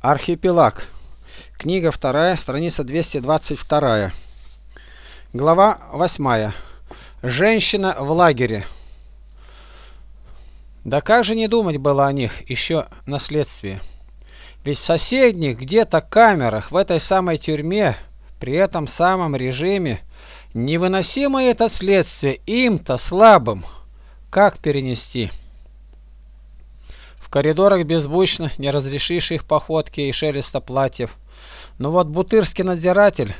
Архипелаг. Книга 2, страница 222. Глава 8. Женщина в лагере. Да как же не думать было о них еще на следствии? Ведь в соседних где-то камерах, в этой самой тюрьме, при этом самом режиме, невыносимо это следствие им-то слабым. Как перенести? Коридорах беззвучно, не разрешишь их походки и шелеста платьев. Но вот бутырский надзиратель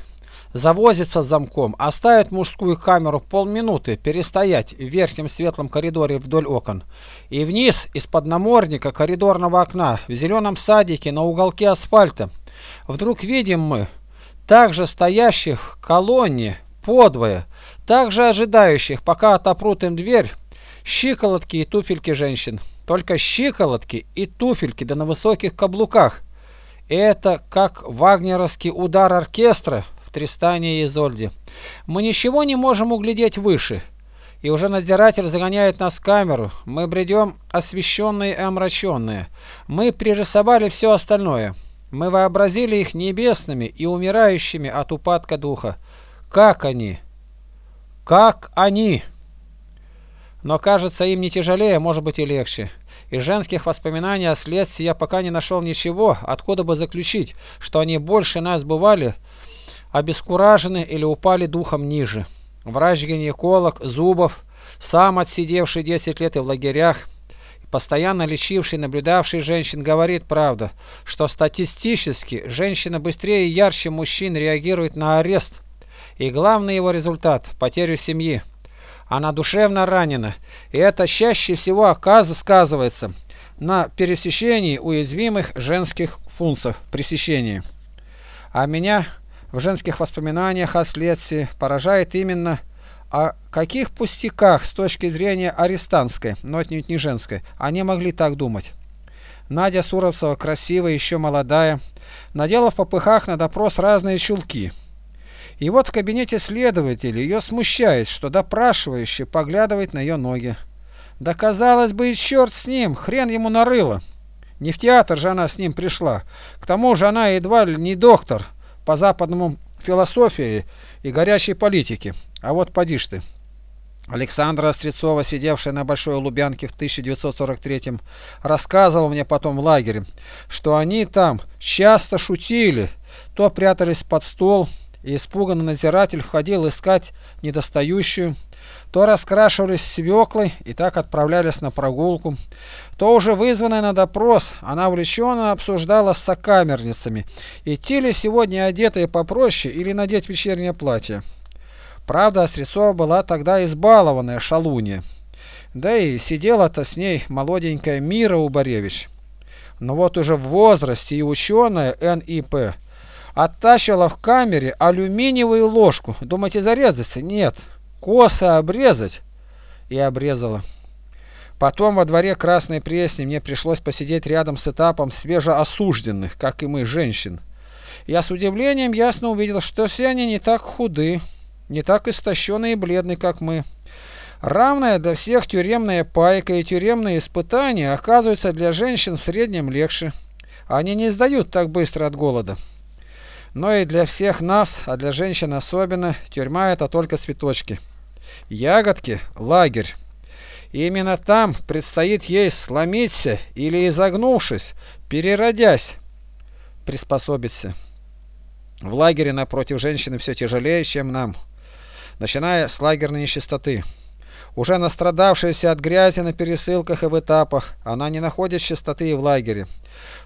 завозится с замком, оставит мужскую камеру полминуты перестоять в верхнем светлом коридоре вдоль окон. И вниз из-под намордника коридорного окна в зеленом садике на уголке асфальта вдруг видим мы также стоящих в колонне подвое, также ожидающих, пока отопрут им дверь, щиколотки и туфельки женщин. Только щиколотки и туфельки да на высоких каблуках. Это как вагнеровский удар оркестра в Тристане и Изольде. Мы ничего не можем углядеть выше. И уже надзиратель загоняет нас в камеру. Мы бредем освещенные и омраченные. Мы пририсовали все остальное. Мы вообразили их небесными и умирающими от упадка духа. Как они? Как они? Но кажется им не тяжелее, может быть и легче. Из женских воспоминаний о следствии я пока не нашел ничего, откуда бы заключить, что они больше нас бывали обескуражены или упали духом ниже. Врач-гинеколог Зубов, сам отсидевший 10 лет и в лагерях, постоянно лечивший, наблюдавший женщин, говорит правда, что статистически женщина быстрее и ярче мужчин реагирует на арест. И главный его результат – потерю семьи. Она душевно ранена, и это чаще всего сказывается на пересечении уязвимых женских функций пресечении. А меня в женских воспоминаниях о следствии поражает именно о каких пустяках с точки зрения арестантской, но отнюдь не женской, они могли так думать. Надя Суровцева, красивая, еще молодая, надела в попыхах на допрос разные чулки – и вот в кабинете следователя ее смущает, что допрашивающий поглядывает на ее ноги. Да казалось бы, и черт с ним, хрен ему нарыло. Не в театр же она с ним пришла. К тому же она едва ли не доктор по западному философии и горячей политике. А вот поди ж ты. Александра Острецова, сидевшая на Большой Лубянке в 1943-м, рассказывала мне потом в лагере, что они там часто шутили, то прятались под стол, и испуганный надзиратель входил искать недостающую, то раскрашивались свеклой и так отправлялись на прогулку, то уже вызванная на допрос, она увлеченно обсуждала с сокамерницами, идти ли сегодня одетые попроще или надеть вечернее платье. Правда, Острецова была тогда избалованная шалунья, да и сидела-то с ней молоденькая Мира Убаревич. Но вот уже в возрасте и ученая Н.И.П оттащила в камере алюминиевую ложку. Думаете, зарезаться? Нет. Косо обрезать. И обрезала. Потом во дворе Красной Пресни мне пришлось посидеть рядом с этапом свежеосужденных, как и мы, женщин. Я с удивлением ясно увидел, что все они не так худы, не так истощены и бледны, как мы. Равная до всех тюремная пайка и тюремные испытания оказываются для женщин в среднем легче. Они не сдают так быстро от голода. Но и для всех нас, а для женщин особенно, тюрьма это только цветочки. Ягодки – лагерь. И именно там предстоит ей сломиться или изогнувшись, переродясь, приспособиться. В лагере напротив женщины все тяжелее, чем нам, начиная с лагерной нечистоты. Уже настрадавшаяся от грязи на пересылках и в этапах, она не находит чистоты и в лагере.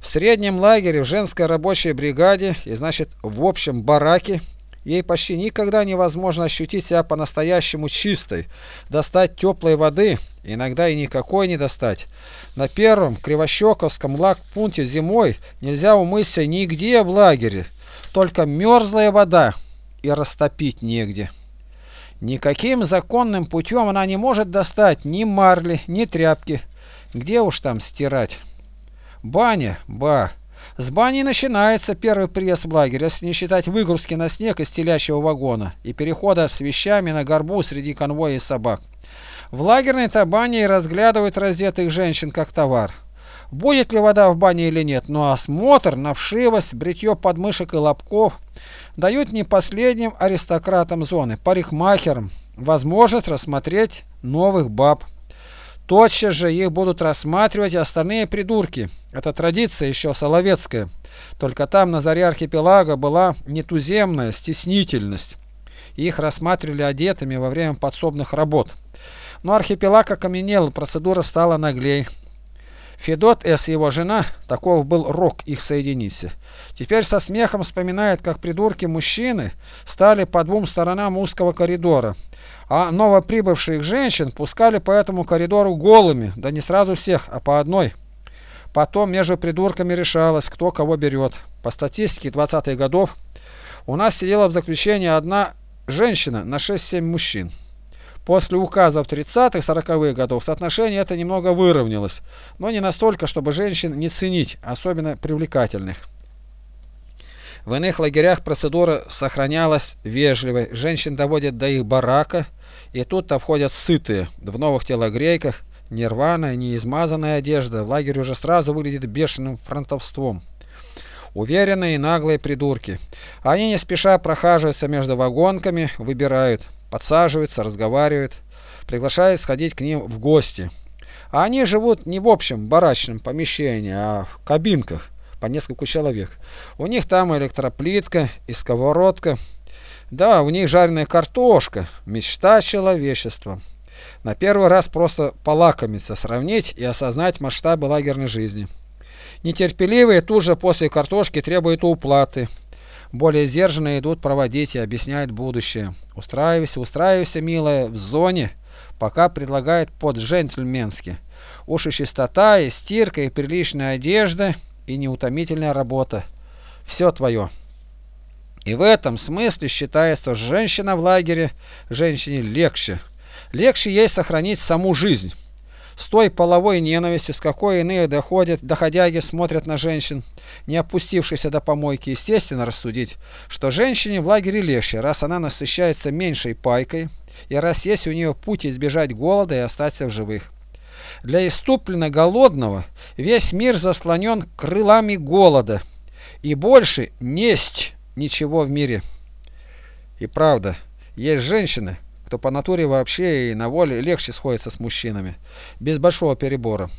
В среднем лагере, в женской рабочей бригаде и значит в общем бараке ей почти никогда невозможно ощутить себя по-настоящему чистой, достать теплой воды, иногда и никакой не достать. На первом Кривощековском лагпункте зимой нельзя умыться нигде в лагере, только мерзлая вода и растопить негде. Никаким законным путем она не может достать ни марли, ни тряпки. Где уж там стирать? Баня, ба. С бани начинается первый приезд в лагерь, если не считать выгрузки на снег из телящего вагона и перехода с вещами на горбу среди конвоя и собак. В лагерной табане разглядывают раздетых женщин как товар. Будет ли вода в бане или нет, но осмотр на вшивость, бритье подмышек и лобков дают не последним аристократам зоны, парикмахерам, возможность рассмотреть новых баб. Тотчас же их будут рассматривать и остальные придурки. Это традиция еще соловецкая. Только там на заре архипелага была нетуземная стеснительность. Их рассматривали одетыми во время подсобных работ. Но архипелаг окаменел, процедура стала наглей. Федот С. его жена, таков был рок их соединиться. Теперь со смехом вспоминает, как придурки мужчины стали по двум сторонам узкого коридора, а новоприбывших женщин пускали по этому коридору голыми, да не сразу всех, а по одной. Потом между придурками решалось, кто кого берет. По статистике 20-х годов у нас сидела в заключении одна женщина на 6-7 мужчин. После указов 30-40-х годов соотношение это немного выровнялось, но не настолько, чтобы женщин не ценить, особенно привлекательных. В иных лагерях процедура сохранялась вежливой, женщин доводят до их барака, и тут-то входят сытые, в новых телогрейках, нерваная, неизмазанная одежда, в лагере уже сразу выглядит бешеным фронтовством. Уверенные и наглые придурки. Они не спеша прохаживаются между вагонками, выбирают, подсаживаются, разговаривают, приглашают сходить к ним в гости. А они живут не в общем барачном помещении, а в кабинках по нескольку человек. У них там электроплитка и сковородка. Да, у них жареная картошка, мечта человечества. На первый раз просто полакомиться, сравнить и осознать масштабы лагерной жизни. Нетерпеливые тут же после картошки требуют уплаты. Более сдержанные идут проводить и объясняют будущее. Устраивайся, устраивайся, милая, в зоне, пока предлагают по-джентльменски. Уж и чистота, и стирка, и приличная одежда, и неутомительная работа. Все твое. И в этом смысле считается, что женщина в лагере женщине легче. Легче ей сохранить саму жизнь. С той половой ненавистью, с какой иные доходят, доходяги смотрят на женщин, не опустившихся до помойки, естественно рассудить, что женщине в лагере легче, раз она насыщается меньшей пайкой, и раз есть у нее путь избежать голода и остаться в живых. Для иступленно голодного весь мир заслонен крылами голода, и больше несть ничего в мире. И правда, есть женщины, кто по натуре вообще и на воле легче сходится с мужчинами, без большого перебора.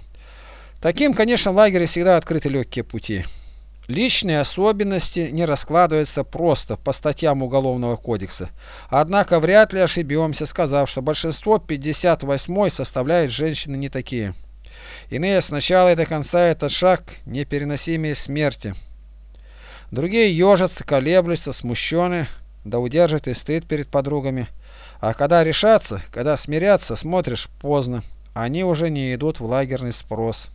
Таким, конечно, в лагере всегда открыты легкие пути. Личные особенности не раскладываются просто по статьям Уголовного кодекса. Однако вряд ли ошибемся, сказав, что большинство 58 составляют женщины не такие. Иные сначала и до конца этот шаг непереносимее смерти. Другие ежатся, колеблются, смущены, да удержат и стыд перед подругами. А когда решаться, когда смиряться, смотришь поздно. Они уже не идут в лагерный спрос.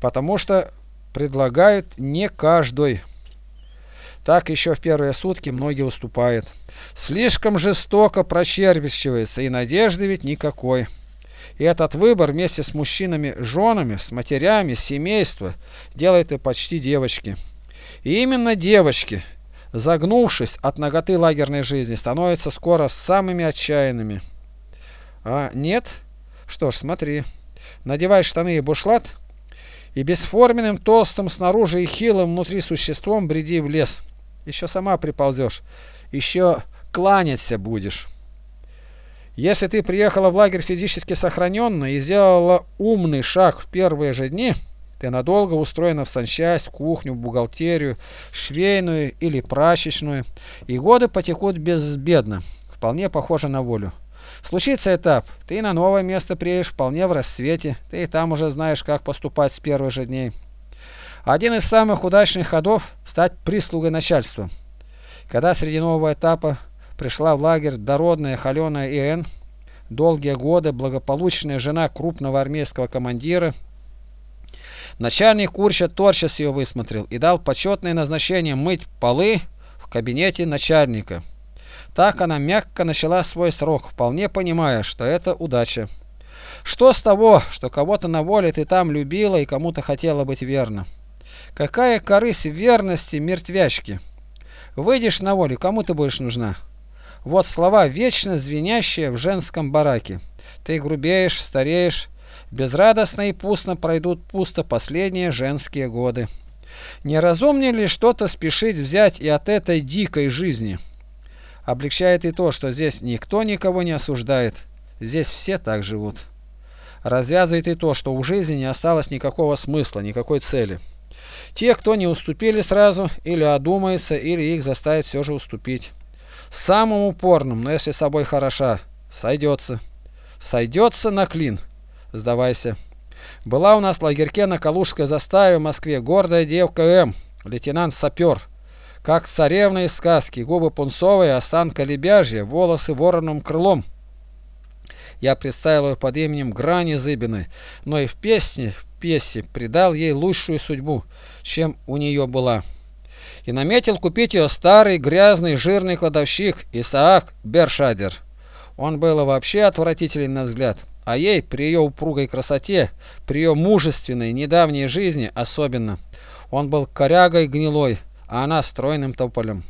Потому что предлагают не каждый. Так еще в первые сутки многие уступают. Слишком жестоко прочервищивается, и надежды ведь никакой. И этот выбор вместе с мужчинами, женами, с матерями, семейства делает и почти девочки. И именно девочки, загнувшись от ноготы лагерной жизни, становятся скоро самыми отчаянными. А нет? Что ж, смотри. Надевай штаны и бушлат, и бесформенным, толстым снаружи и хилым внутри существом бреди в лес. Еще сама приползешь, еще кланяться будешь. Если ты приехала в лагерь физически сохраненно и сделала умный шаг в первые же дни, ты надолго устроена в санчасть, кухню, бухгалтерию, швейную или прачечную, и годы потекут безбедно, вполне похоже на волю. Случится этап, ты на новое место приедешь вполне в расцвете, ты и там уже знаешь, как поступать с первых же дней. Один из самых удачных ходов – стать прислугой начальства. Когда среди нового этапа пришла в лагерь дородная холеная И.Н., долгие годы благополучная жена крупного армейского командира – Начальник Курча тотчас ее высмотрел и дал почетное назначение мыть полы в кабинете начальника. Так она мягко начала свой срок, вполне понимая, что это удача. Что с того, что кого-то на воле ты там любила и кому-то хотела быть верна? Какая корысть верности мертвячки? Выйдешь на волю, кому ты будешь нужна? Вот слова, вечно звенящие в женском бараке. Ты грубеешь, стареешь, Безрадостно и пустно пройдут пусто последние женские годы. Не разумнее ли что-то спешить взять и от этой дикой жизни? Облегчает и то, что здесь никто никого не осуждает. Здесь все так живут. Развязывает и то, что у жизни не осталось никакого смысла, никакой цели. Те, кто не уступили сразу, или одумается, или их заставит все же уступить. Самым упорным, но если собой хороша, сойдется. Сойдется на клин. Сдавайся. Была у нас в лагерьке на Калужской заставе в Москве гордая девка М, лейтенант-сапер. Как царевна из сказки, губы пунцовые, осанка лебяжья, волосы вороным крылом. Я представил ее под именем Грани Зыбиной, но и в песне, в песне придал ей лучшую судьбу, чем у нее была. И наметил купить ее старый, грязный, жирный кладовщик Исаак Бершадер. Он был вообще отвратителен на взгляд. А ей, при ее упругой красоте, при ее мужественной, недавней жизни особенно, он был корягой гнилой, а она стройным тополем.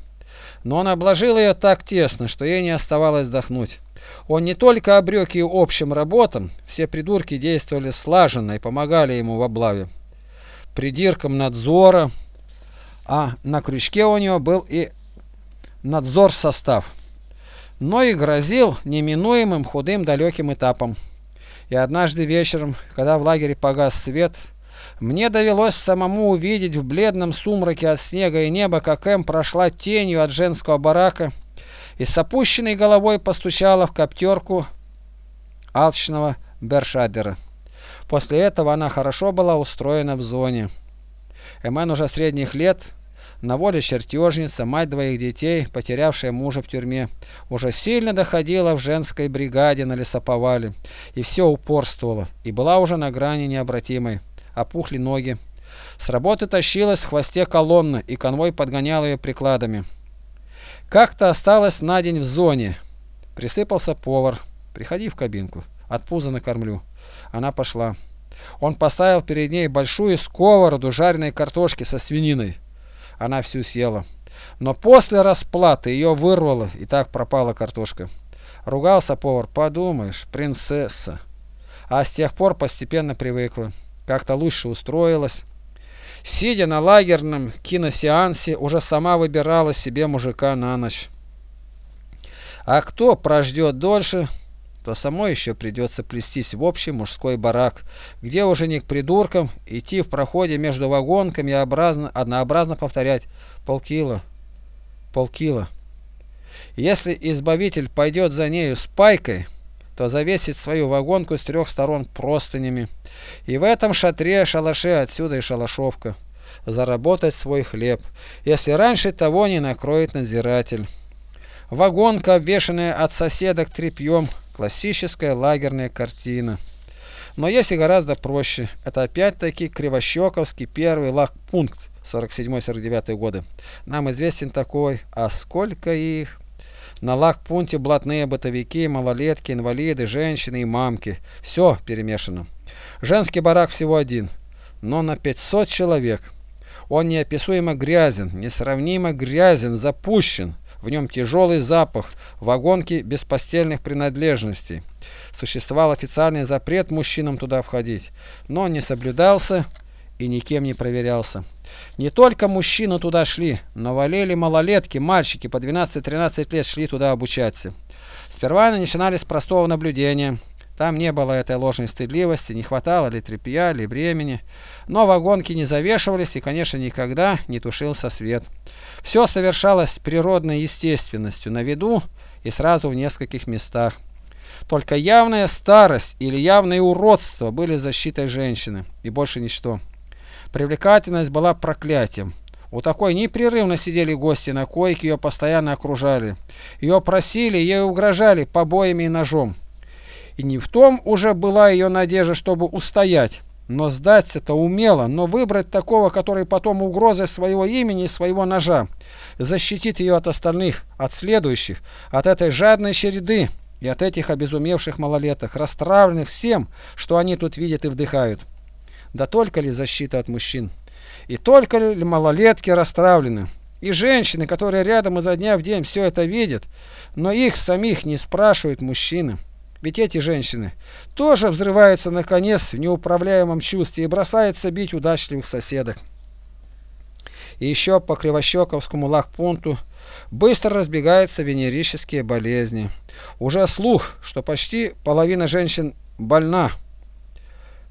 Но он обложил ее так тесно, что ей не оставалось вдохнуть. Он не только обрек ее общим работам, все придурки действовали слаженно и помогали ему в облаве. Придирком надзора, а на крючке у него был и надзор состав, но и грозил неминуемым худым далеким этапом. И однажды вечером, когда в лагере погас свет, мне довелось самому увидеть в бледном сумраке от снега и неба, как Эм прошла тенью от женского барака и с опущенной головой постучала в коптерку алчного Бершадера. После этого она хорошо была устроена в зоне. Эмен уже средних лет на воле чертежница, мать двоих детей, потерявшая мужа в тюрьме, уже сильно доходила в женской бригаде на лесоповале, и все упорствовала, и была уже на грани необратимой. Опухли ноги. С работы тащилась в хвосте колонны, и конвой подгонял ее прикладами. Как-то осталась на день в зоне. Присыпался повар. Приходи в кабинку. От пуза накормлю. Она пошла. Он поставил перед ней большую сковороду жареной картошки со свининой она всю съела. Но после расплаты ее вырвало, и так пропала картошка. Ругался повар, подумаешь, принцесса. А с тех пор постепенно привыкла, как-то лучше устроилась. Сидя на лагерном киносеансе, уже сама выбирала себе мужика на ночь. А кто прождет дольше, то самой еще придется плестись в общий мужской барак, где уже не к придуркам идти в проходе между вагонками и образно, однообразно повторять полкило, полкило. Если избавитель пойдет за нею с пайкой, то завесит свою вагонку с трех сторон простынями. И в этом шатре шалаше отсюда и шалашовка. Заработать свой хлеб, если раньше того не накроет надзиратель. Вагонка, обвешанная от соседок тряпьем, Классическая лагерная картина. Но есть и гораздо проще. Это опять-таки Кривощековский первый лагпункт 47-49 годы. Нам известен такой, а сколько их? На лагпункте блатные бытовики, малолетки, инвалиды, женщины и мамки. Все перемешано. Женский барак всего один, но на 500 человек. Он неописуемо грязен, несравнимо грязен, запущен. В нем тяжелый запах, вагонки без постельных принадлежностей. Существовал официальный запрет мужчинам туда входить, но он не соблюдался и никем не проверялся. Не только мужчины туда шли, но валили малолетки, мальчики по 12-13 лет шли туда обучаться. Сперва они начинали с простого наблюдения. Там не было этой ложной стыдливости, не хватало ли тряпья, ли времени. Но вагонки не завешивались и, конечно, никогда не тушился свет. Все совершалось природной естественностью, на виду и сразу в нескольких местах. Только явная старость или явное уродство были защитой женщины, и больше ничто. Привлекательность была проклятием. У такой непрерывно сидели гости на койке, ее постоянно окружали. Ее просили, ей угрожали побоями и ножом. И не в том уже была ее надежда, чтобы устоять, но сдаться-то умела, но выбрать такого, который потом угрозой своего имени и своего ножа защитит ее от остальных, от следующих, от этой жадной череды и от этих обезумевших малолеток, расстравленных всем, что они тут видят и вдыхают. Да только ли защита от мужчин? И только ли малолетки расстравлены? И женщины, которые рядом изо дня в день все это видят, но их самих не спрашивают мужчины. Ведь эти женщины тоже взрываются наконец в неуправляемом чувстве и бросаются бить удачливых соседок. И еще по Кривощековскому лагпункту быстро разбегаются венерические болезни. Уже слух, что почти половина женщин больна,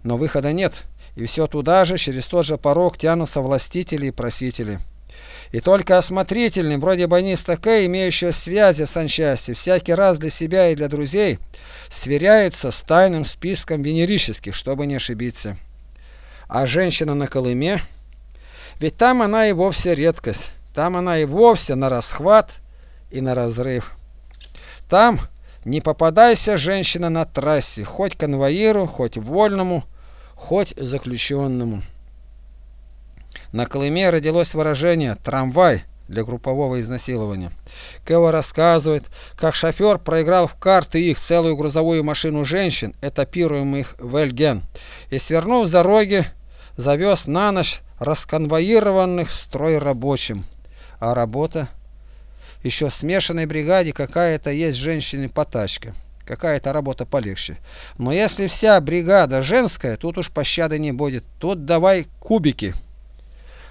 но выхода нет, и все туда же, через тот же порог тянутся властители и просители. И только осмотрительный, вроде больница К, имеющий связи в санчасти, всякий раз для себя и для друзей, сверяется с тайным списком венерических, чтобы не ошибиться. А женщина на Колыме, ведь там она и вовсе редкость, там она и вовсе на расхват и на разрыв. Там не попадайся, женщина, на трассе, хоть конвоиру, хоть вольному, хоть заключенному. На Колыме родилось выражение «трамвай» для группового изнасилования. Кева рассказывает, как шофер проиграл в карты их целую грузовую машину женщин, этапируемых в Эльген, и, свернув с дороги, завез на ночь расконвоированных строй рабочим. А работа? Еще в смешанной бригаде какая-то есть женщины-потачка. Какая-то работа полегче. Но если вся бригада женская, тут уж пощады не будет. Тут давай кубики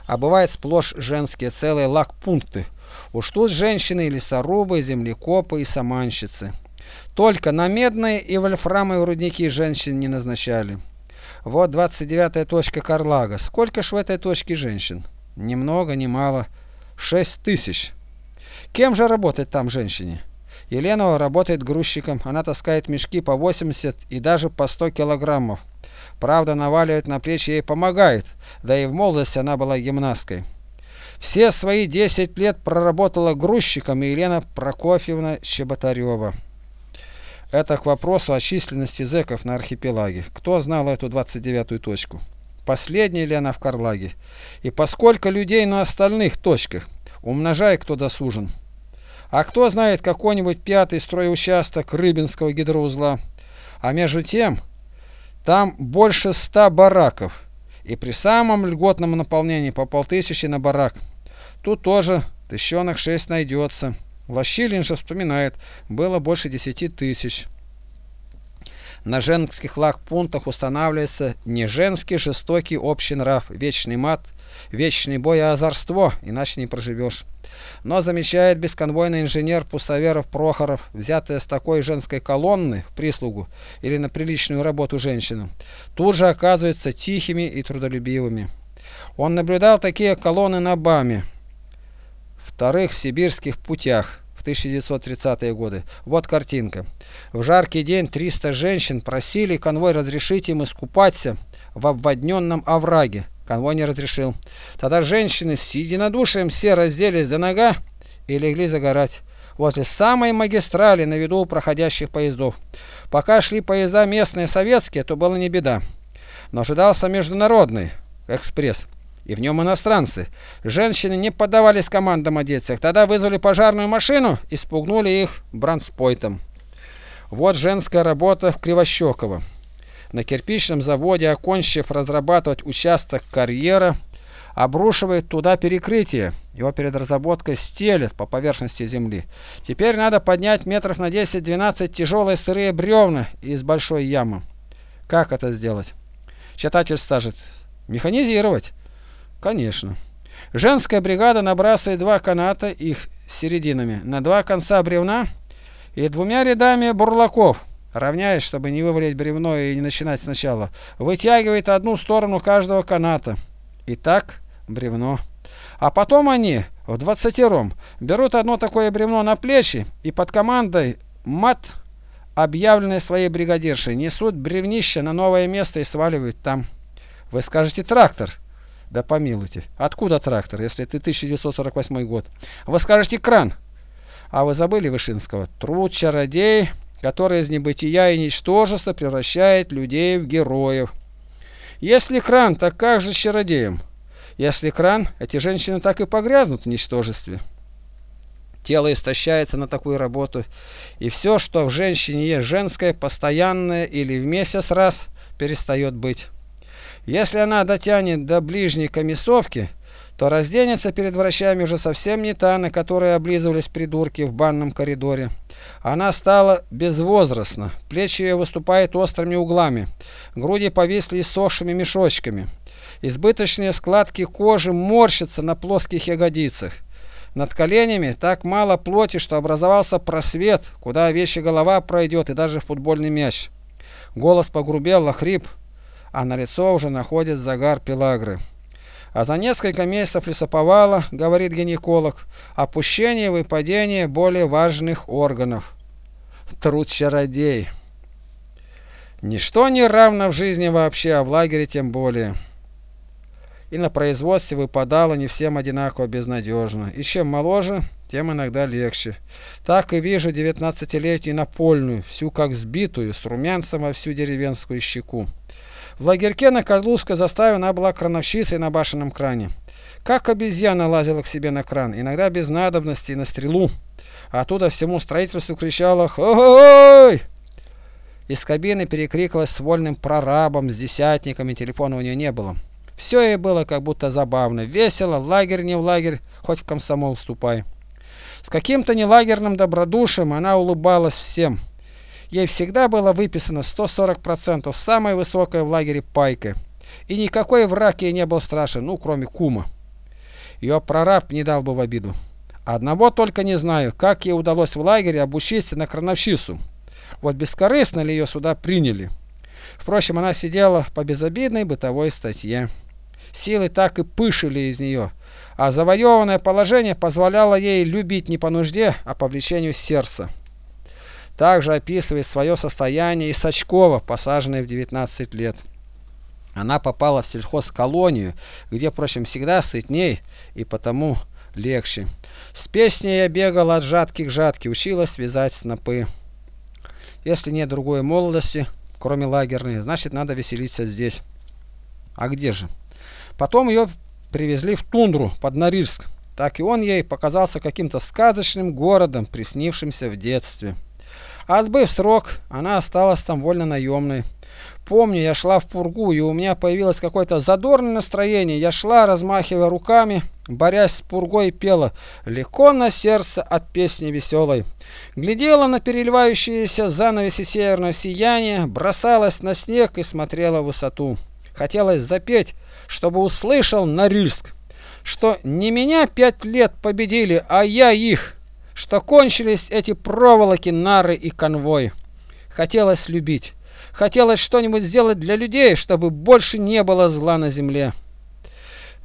а бывает сплошь женские целые лагпункты. Уж тут женщины и лесорубы, и землекопы, и саманщицы. Только на медные и вольфрамовые рудники женщин не назначали. Вот 29-я точка Карлага. Сколько ж в этой точке женщин? Ни много, ни мало. Шесть тысяч. Кем же работать там женщине? Елена работает грузчиком. Она таскает мешки по 80 и даже по 100 килограммов. Правда, наваливать на плечи ей помогает, да и в молодости она была гимнасткой. Все свои 10 лет проработала грузчиком Елена Прокофьевна Щеботарева. Это к вопросу о численности зэков на архипелаге. Кто знал эту 29-ю точку? Последняя ли она в Карлаге? И поскольку людей на остальных точках? Умножай, кто досужен. А кто знает какой-нибудь пятый стройучасток Рыбинского гидроузла? А между тем, там больше ста бараков, и при самом льготном наполнении по полтысячи на барак. Тут тоже тыщенок шесть найдется. Лощилин же вспоминает, было больше десяти тысяч. На женских лагпунктах устанавливается не женский жестокий общий нрав, вечный мат, вечный бой и озорство, иначе не проживешь. Но замечает бесконвойный инженер Пустоверов Прохоров, взятая с такой женской колонны в прислугу или на приличную работу женщинам, тут же оказываются тихими и трудолюбивыми. Он наблюдал такие колонны на БАМе, вторых сибирских путях в 1930-е годы. Вот картинка. В жаркий день 300 женщин просили конвой разрешить им искупаться в обводненном овраге. Конвой не разрешил. Тогда женщины с единодушием все разделись до нога и легли загорать возле самой магистрали на виду проходящих поездов. Пока шли поезда местные советские, то было не беда. Но ожидался международный экспресс, и в нем иностранцы. Женщины не поддавались командам о детях. Тогда вызвали пожарную машину и спугнули их бранспойтом. Вот женская работа в Кривощеково. На кирпичном заводе, окончив разрабатывать участок карьера, обрушивает туда перекрытие. Его перед разработкой стелят по поверхности земли. Теперь надо поднять метров на 10-12 тяжелые сырые бревна из большой ямы. Как это сделать? Читатель скажет, механизировать? Конечно. Женская бригада набрасывает два каната, их серединами, на два конца бревна и двумя рядами бурлаков равняясь, чтобы не вывалить бревно и не начинать сначала, вытягивает одну сторону каждого каната. И так бревно. А потом они в двадцатером берут одно такое бревно на плечи и под командой мат, объявленной своей бригадиршей, несут бревнище на новое место и сваливают там. Вы скажете трактор. Да помилуйте. Откуда трактор, если ты 1948 год? Вы скажете кран. А вы забыли Вышинского? Труд чародей который из небытия и ничтожества превращает людей в героев. Если кран, так как же с чародеем? Если кран, эти женщины так и погрязнут в ничтожестве. Тело истощается на такую работу, и все, что в женщине есть женское, постоянное или в месяц раз, перестает быть. Если она дотянет до ближней комиссовки, то разденется перед врачами уже совсем не та, на которой облизывались придурки в банном коридоре. Она стала безвозрастна, плечи ее выступают острыми углами, груди повисли иссохшими мешочками. Избыточные складки кожи морщатся на плоских ягодицах. Над коленями так мало плоти, что образовался просвет, куда вещи голова пройдет и даже футбольный мяч. Голос погрубел, охрип, а на лицо уже находит загар пелагры. А за несколько месяцев лесоповала, говорит гинеколог, опущение и выпадение более важных органов. Труд чародей. Ничто не равно в жизни вообще, а в лагере тем более. И на производстве выпадало не всем одинаково безнадежно. И чем моложе, тем иногда легче. Так и вижу девятнадцатилетнюю напольную, всю как сбитую, с румянцем во всю деревенскую щеку. В лагерьке на Козловской заставе она была крановщицей на башенном кране. Как обезьяна лазила к себе на кран, иногда без надобности на стрелу. А оттуда всему строительству кричала «Хо-хо-ой!». Из кабины перекрикалась с вольным прорабом, с десятниками, телефона у нее не было. Все ей было как будто забавно, весело, лагерь не в лагерь, хоть в комсомол вступай. С каким-то нелагерным добродушием она улыбалась всем. Ей всегда было выписано 140%, самая высокая в лагере пайка. И никакой враг ей не был страшен, ну, кроме кума. Ее прораб не дал бы в обиду. Одного только не знаю, как ей удалось в лагере обучиться на крановщицу. Вот бескорыстно ли ее сюда приняли. Впрочем, она сидела по безобидной бытовой статье. Силы так и пышили из нее, а завоеванное положение позволяло ей любить не по нужде, а по влечению сердца. Также описывает свое состояние и Сачкова, посаженная в 19 лет. Она попала в сельхозколонию, где, впрочем, всегда сытней и потому легче. С песней я бегала от жатки к жатке, училась вязать снопы. Если нет другой молодости, кроме лагерной, значит надо веселиться здесь. А где же? Потом ее привезли в тундру под Норильск. Так и он ей показался каким-то сказочным городом, приснившимся в детстве. Отбыв срок, она осталась там вольно наемной. Помню, я шла в пургу, и у меня появилось какое-то задорное настроение. Я шла, размахивая руками, борясь с пургой, пела «Легко на сердце от песни веселой». Глядела на переливающиеся занавеси северного сияния, бросалась на снег и смотрела в высоту. Хотелось запеть, чтобы услышал Норильск, что не меня пять лет победили, а я их что кончились эти проволоки, нары и конвой. Хотелось любить. Хотелось что-нибудь сделать для людей, чтобы больше не было зла на земле.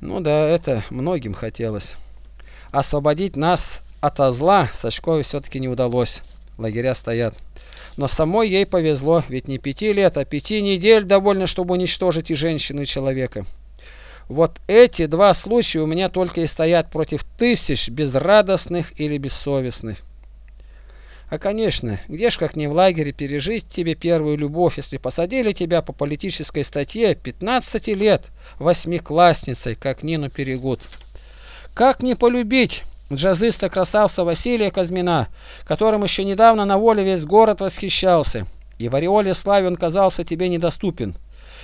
Ну да, это многим хотелось. Освободить нас от зла Сачковой все-таки не удалось. Лагеря стоят. Но самой ей повезло, ведь не пяти лет, а пяти недель довольно, чтобы уничтожить и женщину, и человека. Вот эти два случая у меня только и стоят против тысяч безрадостных или бессовестных. А конечно, где ж как не в лагере пережить тебе первую любовь, если посадили тебя по политической статье 15 лет восьмиклассницей, как Нину Перегуд. Как не полюбить джазиста-красавца Василия Казмина, которым еще недавно на воле весь город восхищался, и в ореоле славе он казался тебе недоступен.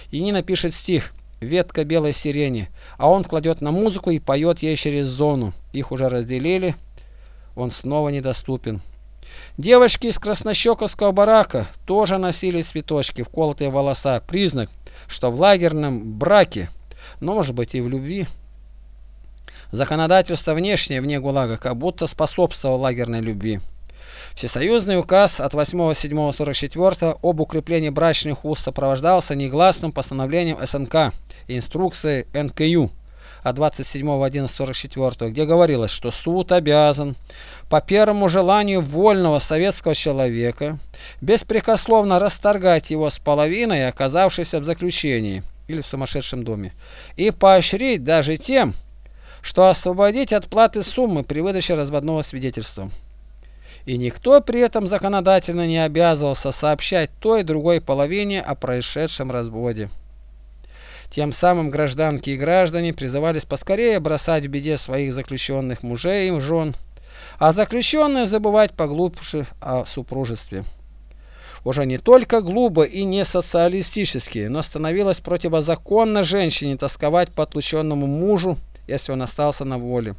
И Нина пишет стих – ветка белой сирени, а он кладет на музыку и поет ей через зону. Их уже разделили, он снова недоступен. Девочки из краснощековского барака тоже носили цветочки, вколотые волоса, признак, что в лагерном браке, но может быть и в любви. Законодательство внешнее вне ГУЛАГа как будто способствовало лагерной любви. Всесоюзный указ от 8.7.44 об укреплении брачных уз сопровождался негласным постановлением СНК инструкции НКЮ от 27.11.44, где говорилось, что суд обязан по первому желанию вольного советского человека беспрекословно расторгать его с половиной, оказавшейся в заключении или в сумасшедшем доме, и поощрить даже тем, что освободить от платы суммы при выдаче разводного свидетельства и никто при этом законодательно не обязывался сообщать той и другой половине о происшедшем разводе. Тем самым гражданки и граждане призывались поскорее бросать в беде своих заключенных мужей и жен, а заключенные забывать поглубже о супружестве. Уже не только глупо и не социалистически, но становилось противозаконно женщине тосковать по отлученному мужу если он остался на воле.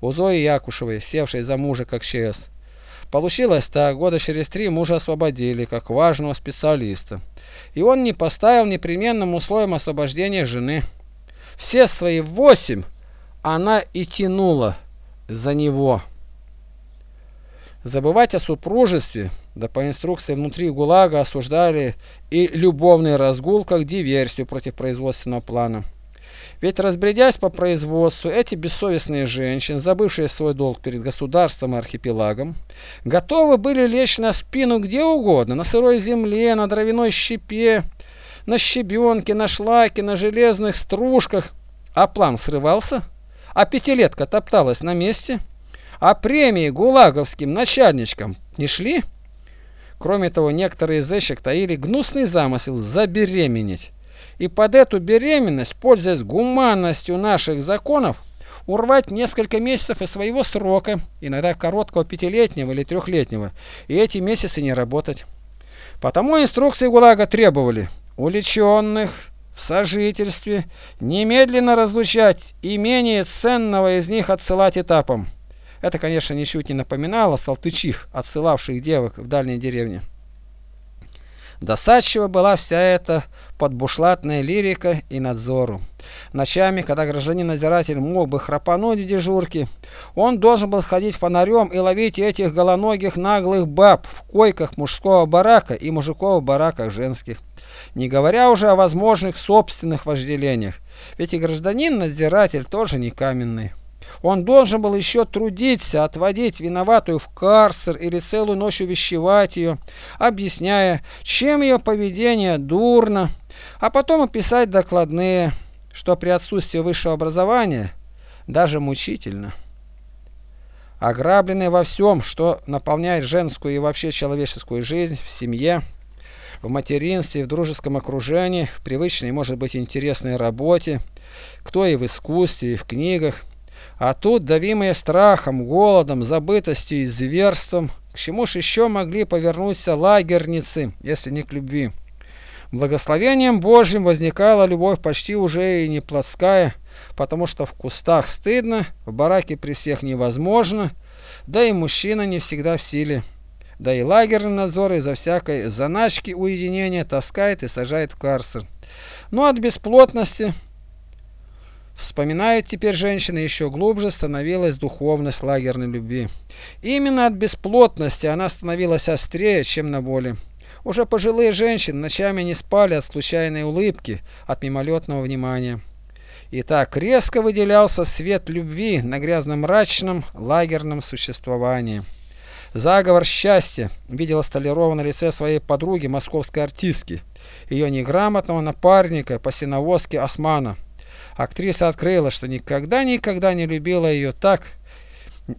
У Зои Якушевой, севшей за мужа как ЧС. Получилось так, года через три мужа освободили, как важного специалиста. И он не поставил непременным условием освобождения жены. Все свои восемь она и тянула за него. Забывать о супружестве, да по инструкции внутри ГУЛАГа осуждали и любовный разгул как диверсию против производственного плана. Ведь разбредясь по производству, эти бессовестные женщины, забывшие свой долг перед государством и архипелагом, готовы были лечь на спину где угодно, на сырой земле, на дровяной щепе, на щебенке, на шлаке, на железных стружках. А план срывался, а пятилетка топталась на месте, а премии гулаговским начальничкам не шли. Кроме того, некоторые из таили гнусный замысел забеременеть и под эту беременность, пользуясь гуманностью наших законов, урвать несколько месяцев из своего срока, иногда короткого пятилетнего или трехлетнего, и эти месяцы не работать. Потому инструкции ГУЛАГа требовали уличенных в сожительстве немедленно разлучать и менее ценного из них отсылать этапом. Это, конечно, ничуть не напоминало салтычих, отсылавших девок в дальние деревни. Досадчива была вся эта подбушлатная лирика и надзору. Ночами, когда гражданин-надзиратель мог бы храпануть в дежурке, он должен был ходить фонарем и ловить этих голоногих наглых баб в койках мужского барака и мужиков в бараках женских. Не говоря уже о возможных собственных вожделениях, ведь и гражданин-надзиратель тоже не каменный. Он должен был еще трудиться, отводить виноватую в карцер или целую ночь увещевать ее, объясняя, чем ее поведение дурно, а потом описать докладные, что при отсутствии высшего образования даже мучительно. Ограбленный во всем, что наполняет женскую и вообще человеческую жизнь в семье, в материнстве, в дружеском окружении, в привычной, может быть, интересной работе, кто и в искусстве, и в книгах – а тут, давимые страхом, голодом, забытостью и зверством, к чему ж еще могли повернуться лагерницы, если не к любви? Благословением Божьим возникала любовь почти уже и не плотская, потому что в кустах стыдно, в бараке при всех невозможно, да и мужчина не всегда в силе. Да и лагерный надзор из-за всякой заначки уединения таскает и сажает в карцер. Но от бесплотности Вспоминают теперь женщины, еще глубже становилась духовность лагерной любви. Именно от бесплотности она становилась острее, чем на воле. Уже пожилые женщины ночами не спали от случайной улыбки, от мимолетного внимания. И так резко выделялся свет любви на грязно-мрачном лагерном существовании. Заговор счастья видела Столярова на лице своей подруги, московской артистки, ее неграмотного напарника по сеновозке Османа. Актриса открыла, что никогда-никогда не любила ее так,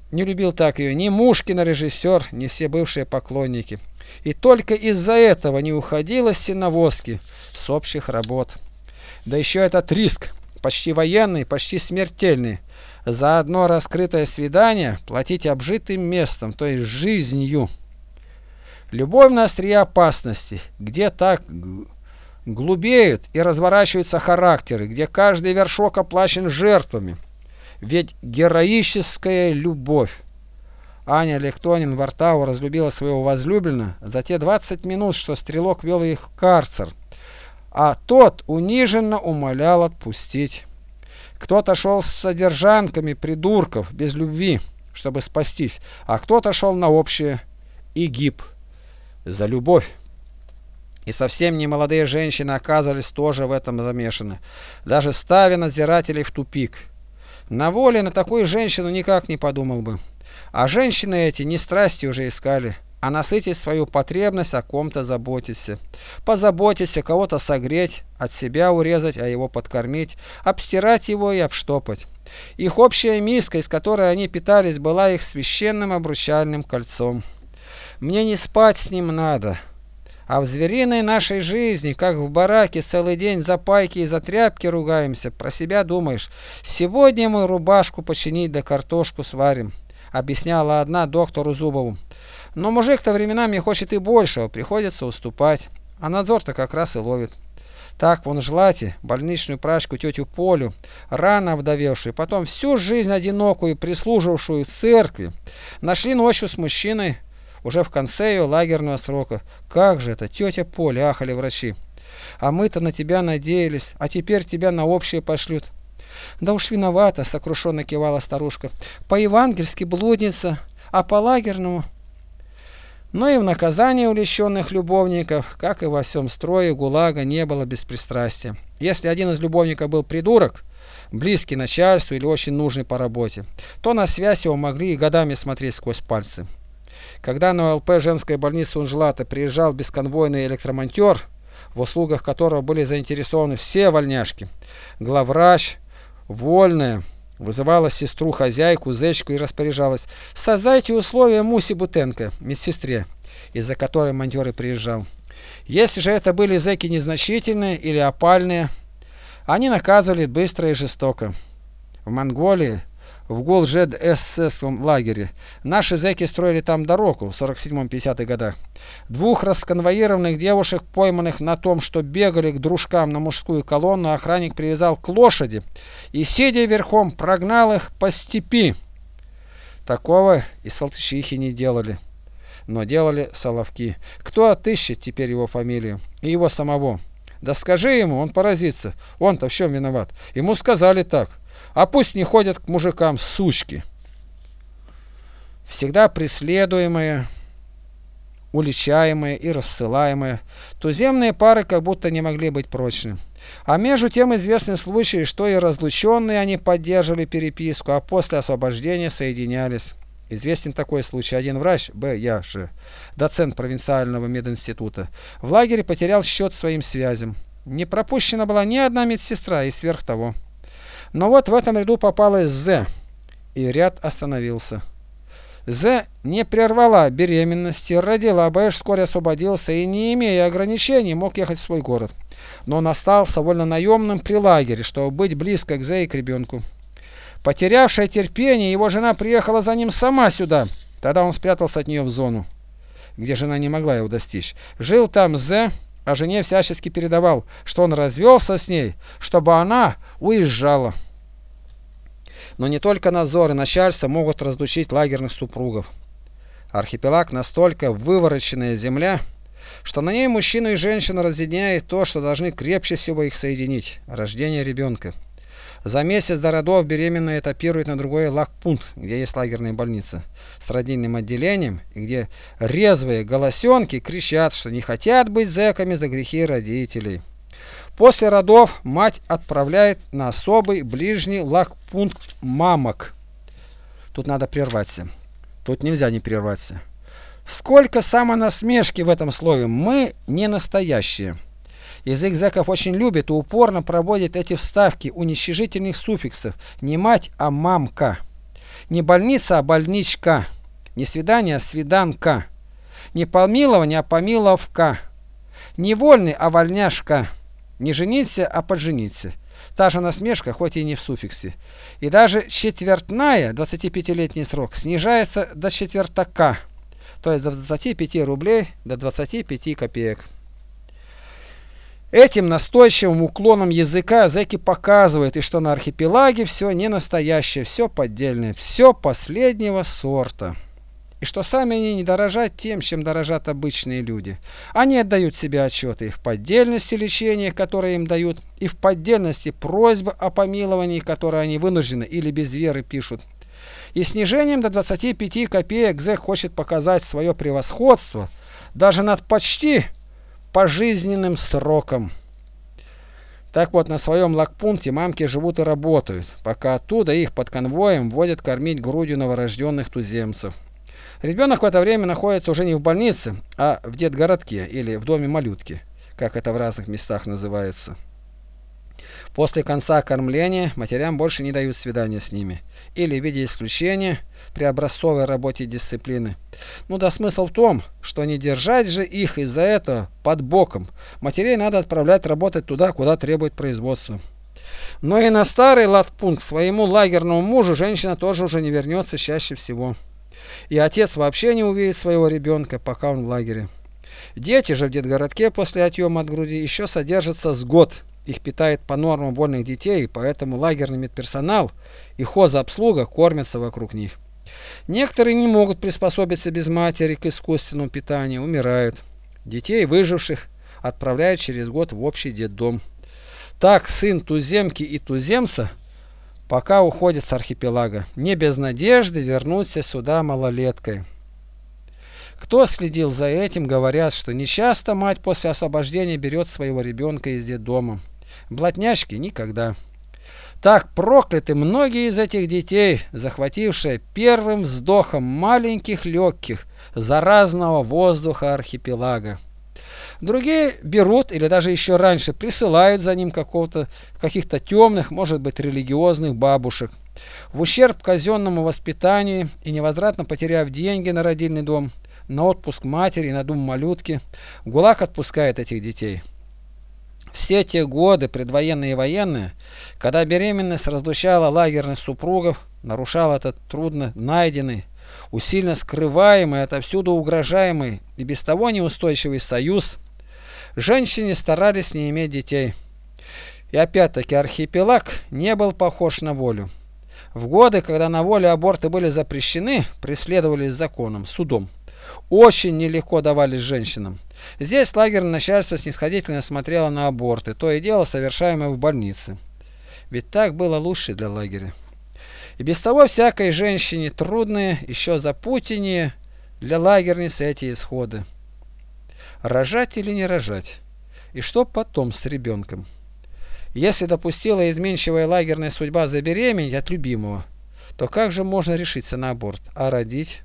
не любил так ее ни Мушкин режиссер, ни все бывшие поклонники. И только из-за этого не уходила с сеновозки, с общих работ. Да еще этот риск, почти военный, почти смертельный. За одно раскрытое свидание платить обжитым местом, то есть жизнью. Любовь на острие опасности, где так Глубеют и разворачиваются характеры, где каждый вершок оплачен жертвами. Ведь героическая любовь. Аня Лехтонин в Артау разлюбила своего возлюбленного за те 20 минут, что стрелок вел их в карцер, а тот униженно умолял отпустить. Кто-то шел с содержанками придурков без любви, чтобы спастись, а кто-то шел на общее и гиб за любовь. И совсем не молодые женщины оказывались тоже в этом замешаны, даже ставя надзирателей в тупик. На воле на такую женщину никак не подумал бы. А женщины эти не страсти уже искали, а насытить свою потребность о ком-то заботиться. Позаботиться, кого-то согреть, от себя урезать, а его подкормить, обстирать его и обштопать. Их общая миска, из которой они питались, была их священным обручальным кольцом. Мне не спать с ним надо. А в звериной нашей жизни, как в бараке, целый день за пайки и за тряпки ругаемся, про себя думаешь, сегодня мы рубашку починить да картошку сварим, объясняла одна доктору Зубову. Но мужик-то временами хочет и большего, приходится уступать, а надзор-то как раз и ловит. Так вон жлате больничную прачку тетю Полю, рано вдовевшую, потом всю жизнь одинокую, прислуживавшую церкви, нашли ночью с мужчиной уже в конце ее лагерного срока. Как же это, тетя Поля, ахали врачи. А мы-то на тебя надеялись, а теперь тебя на общее пошлют. Да уж виновата, сокрушенно кивала старушка. По-евангельски блудница, а по-лагерному... Но и в наказании улещенных любовников, как и во всем строе ГУЛАГа, не было беспристрастия. Если один из любовников был придурок, близкий начальству или очень нужный по работе, то на связь его могли и годами смотреть сквозь пальцы. Когда на ЛП женской больницы Унжлата приезжал бесконвойный электромонтер, в услугах которого были заинтересованы все вольняшки, главврач, вольная, Вызывала сестру, хозяйку, зечку и распоряжалась. Создайте условия Муси Бутенко, медсестре, из-за которой монтер и приезжал. Если же это были зэки незначительные или опальные, они наказывали быстро и жестоко. В Монголии в Гол-ЖДССском лагере. Наши зэки строили там дорогу в 47-50 годах. Двух расконвоированных девушек, пойманных на том, что бегали к дружкам на мужскую колонну, охранник привязал к лошади и, сидя верхом, прогнал их по степи. Такого и салтычихи не делали, но делали соловки. Кто отыщет теперь его фамилию и его самого? Да скажи ему, он поразится. Он-то в чем виноват? Ему сказали так. А пусть не ходят к мужикам сучки. Всегда преследуемые, уличаемые и рассылаемые, туземные пары как будто не могли быть прочны. А между тем известны случаи, что и разлученные они поддерживали переписку, а после освобождения соединялись. Известен такой случай. Один врач, Б. Яши, доцент провинциального мединститута, в лагере потерял счет своим связям. Не пропущена была ни одна медсестра и сверх того. Но вот в этом ряду попалась З, и ряд остановился. З не прервала беременности, родила, Бэш вскоре освободился и, не имея ограничений, мог ехать в свой город. Но он остался вольно наемным при лагере, чтобы быть близко к З и к ребенку. Потерявшая терпение, его жена приехала за ним сама сюда. Тогда он спрятался от нее в зону, где жена не могла его достичь. Жил там З, а жене всячески передавал, что он развелся с ней, чтобы она уезжала. Но не только надзор и начальство могут разлучить лагерных супругов. Архипелаг настолько вывороченная земля, что на ней мужчину и женщину разъединяет то, что должны крепче всего их соединить – рождение ребенка. За месяц до родов беременная этапирует на другой лагпункт, где есть лагерная больница, с родильным отделением, и где резвые голосенки кричат, что не хотят быть зэками за грехи родителей. После родов мать отправляет на особый ближний лагпункт мамок. Тут надо прерваться. Тут нельзя не прерваться. Сколько самонасмешки в этом слове. Мы не настоящие. Язык зэков очень любит и упорно проводит эти вставки уничижительных суффиксов. Не мать, а мамка. Не больница, а больничка. Не свидание, а свиданка. Не помилование, а помиловка. Не вольный, а вольняшка. Не жениться, а поджениться. Та же насмешка, хоть и не в суффиксе. И даже четвертная, 25-летний срок, снижается до четвертака, то есть до 25 рублей до 25 копеек. Этим настойчивым уклоном языка зэки показывают, и что на архипелаге все не настоящее, все поддельное, все последнего сорта. И что сами они не дорожат тем, чем дорожат обычные люди. Они отдают себе отчеты и в поддельности лечения, которое им дают, и в поддельности просьбы о помиловании, которые они вынуждены или без веры пишут. И снижением до 25 копеек зэк хочет показать свое превосходство даже над почти пожизненным сроком. Так вот, на своем лагпункте мамки живут и работают, пока оттуда их под конвоем водят кормить грудью новорожденных туземцев. Ребенок в это время находится уже не в больнице, а в детгородке или в доме малютки, как это в разных местах называется. После конца кормления матерям больше не дают свидания с ними. Или в виде исключения при образцовой работе дисциплины. Ну да смысл в том, что не держать же их из-за этого под боком. Матерей надо отправлять работать туда, куда требует производство. Но и на старый ладпункт своему лагерному мужу женщина тоже уже не вернется чаще всего. И отец вообще не увидит своего ребенка, пока он в лагере. Дети же в детгородке после отъема от груди еще содержатся с год. Их питает по нормам вольных детей, поэтому лагерный медперсонал и хозобслуга кормятся вокруг них. Некоторые не могут приспособиться без матери к искусственному питанию, умирают. Детей, выживших, отправляют через год в общий детдом. Так сын туземки и туземца пока уходит с архипелага, не без надежды вернуться сюда малолеткой. Кто следил за этим, говорят, что нечасто мать после освобождения берет своего ребенка из детдома. Блатняшки никогда. Так прокляты многие из этих детей, захватившие первым вздохом маленьких легких заразного воздуха архипелага. Другие берут или даже еще раньше присылают за ним какого-то каких-то темных, может быть, религиозных бабушек. В ущерб казенному воспитанию и невозвратно потеряв деньги на родильный дом, на отпуск матери, на дом малютки, ГУЛАГ отпускает этих детей. Все те годы, предвоенные и военные, когда беременность разлучала лагерных супругов, нарушал этот трудно найденный, усиленно скрываемый, отовсюду угрожаемый и без того неустойчивый союз, женщине старались не иметь детей. И опять-таки архипелаг не был похож на волю. В годы, когда на воле аборты были запрещены, преследовались законом, судом очень нелегко давались женщинам. Здесь лагерное начальство снисходительно смотрело на аборты, то и дело совершаемое в больнице. Ведь так было лучше для лагеря. И без того всякой женщине трудные, еще запутаннее для лагерницы эти исходы. Рожать или не рожать? И что потом с ребенком? Если допустила изменчивая лагерная судьба забеременеть от любимого, то как же можно решиться на аборт? А родить?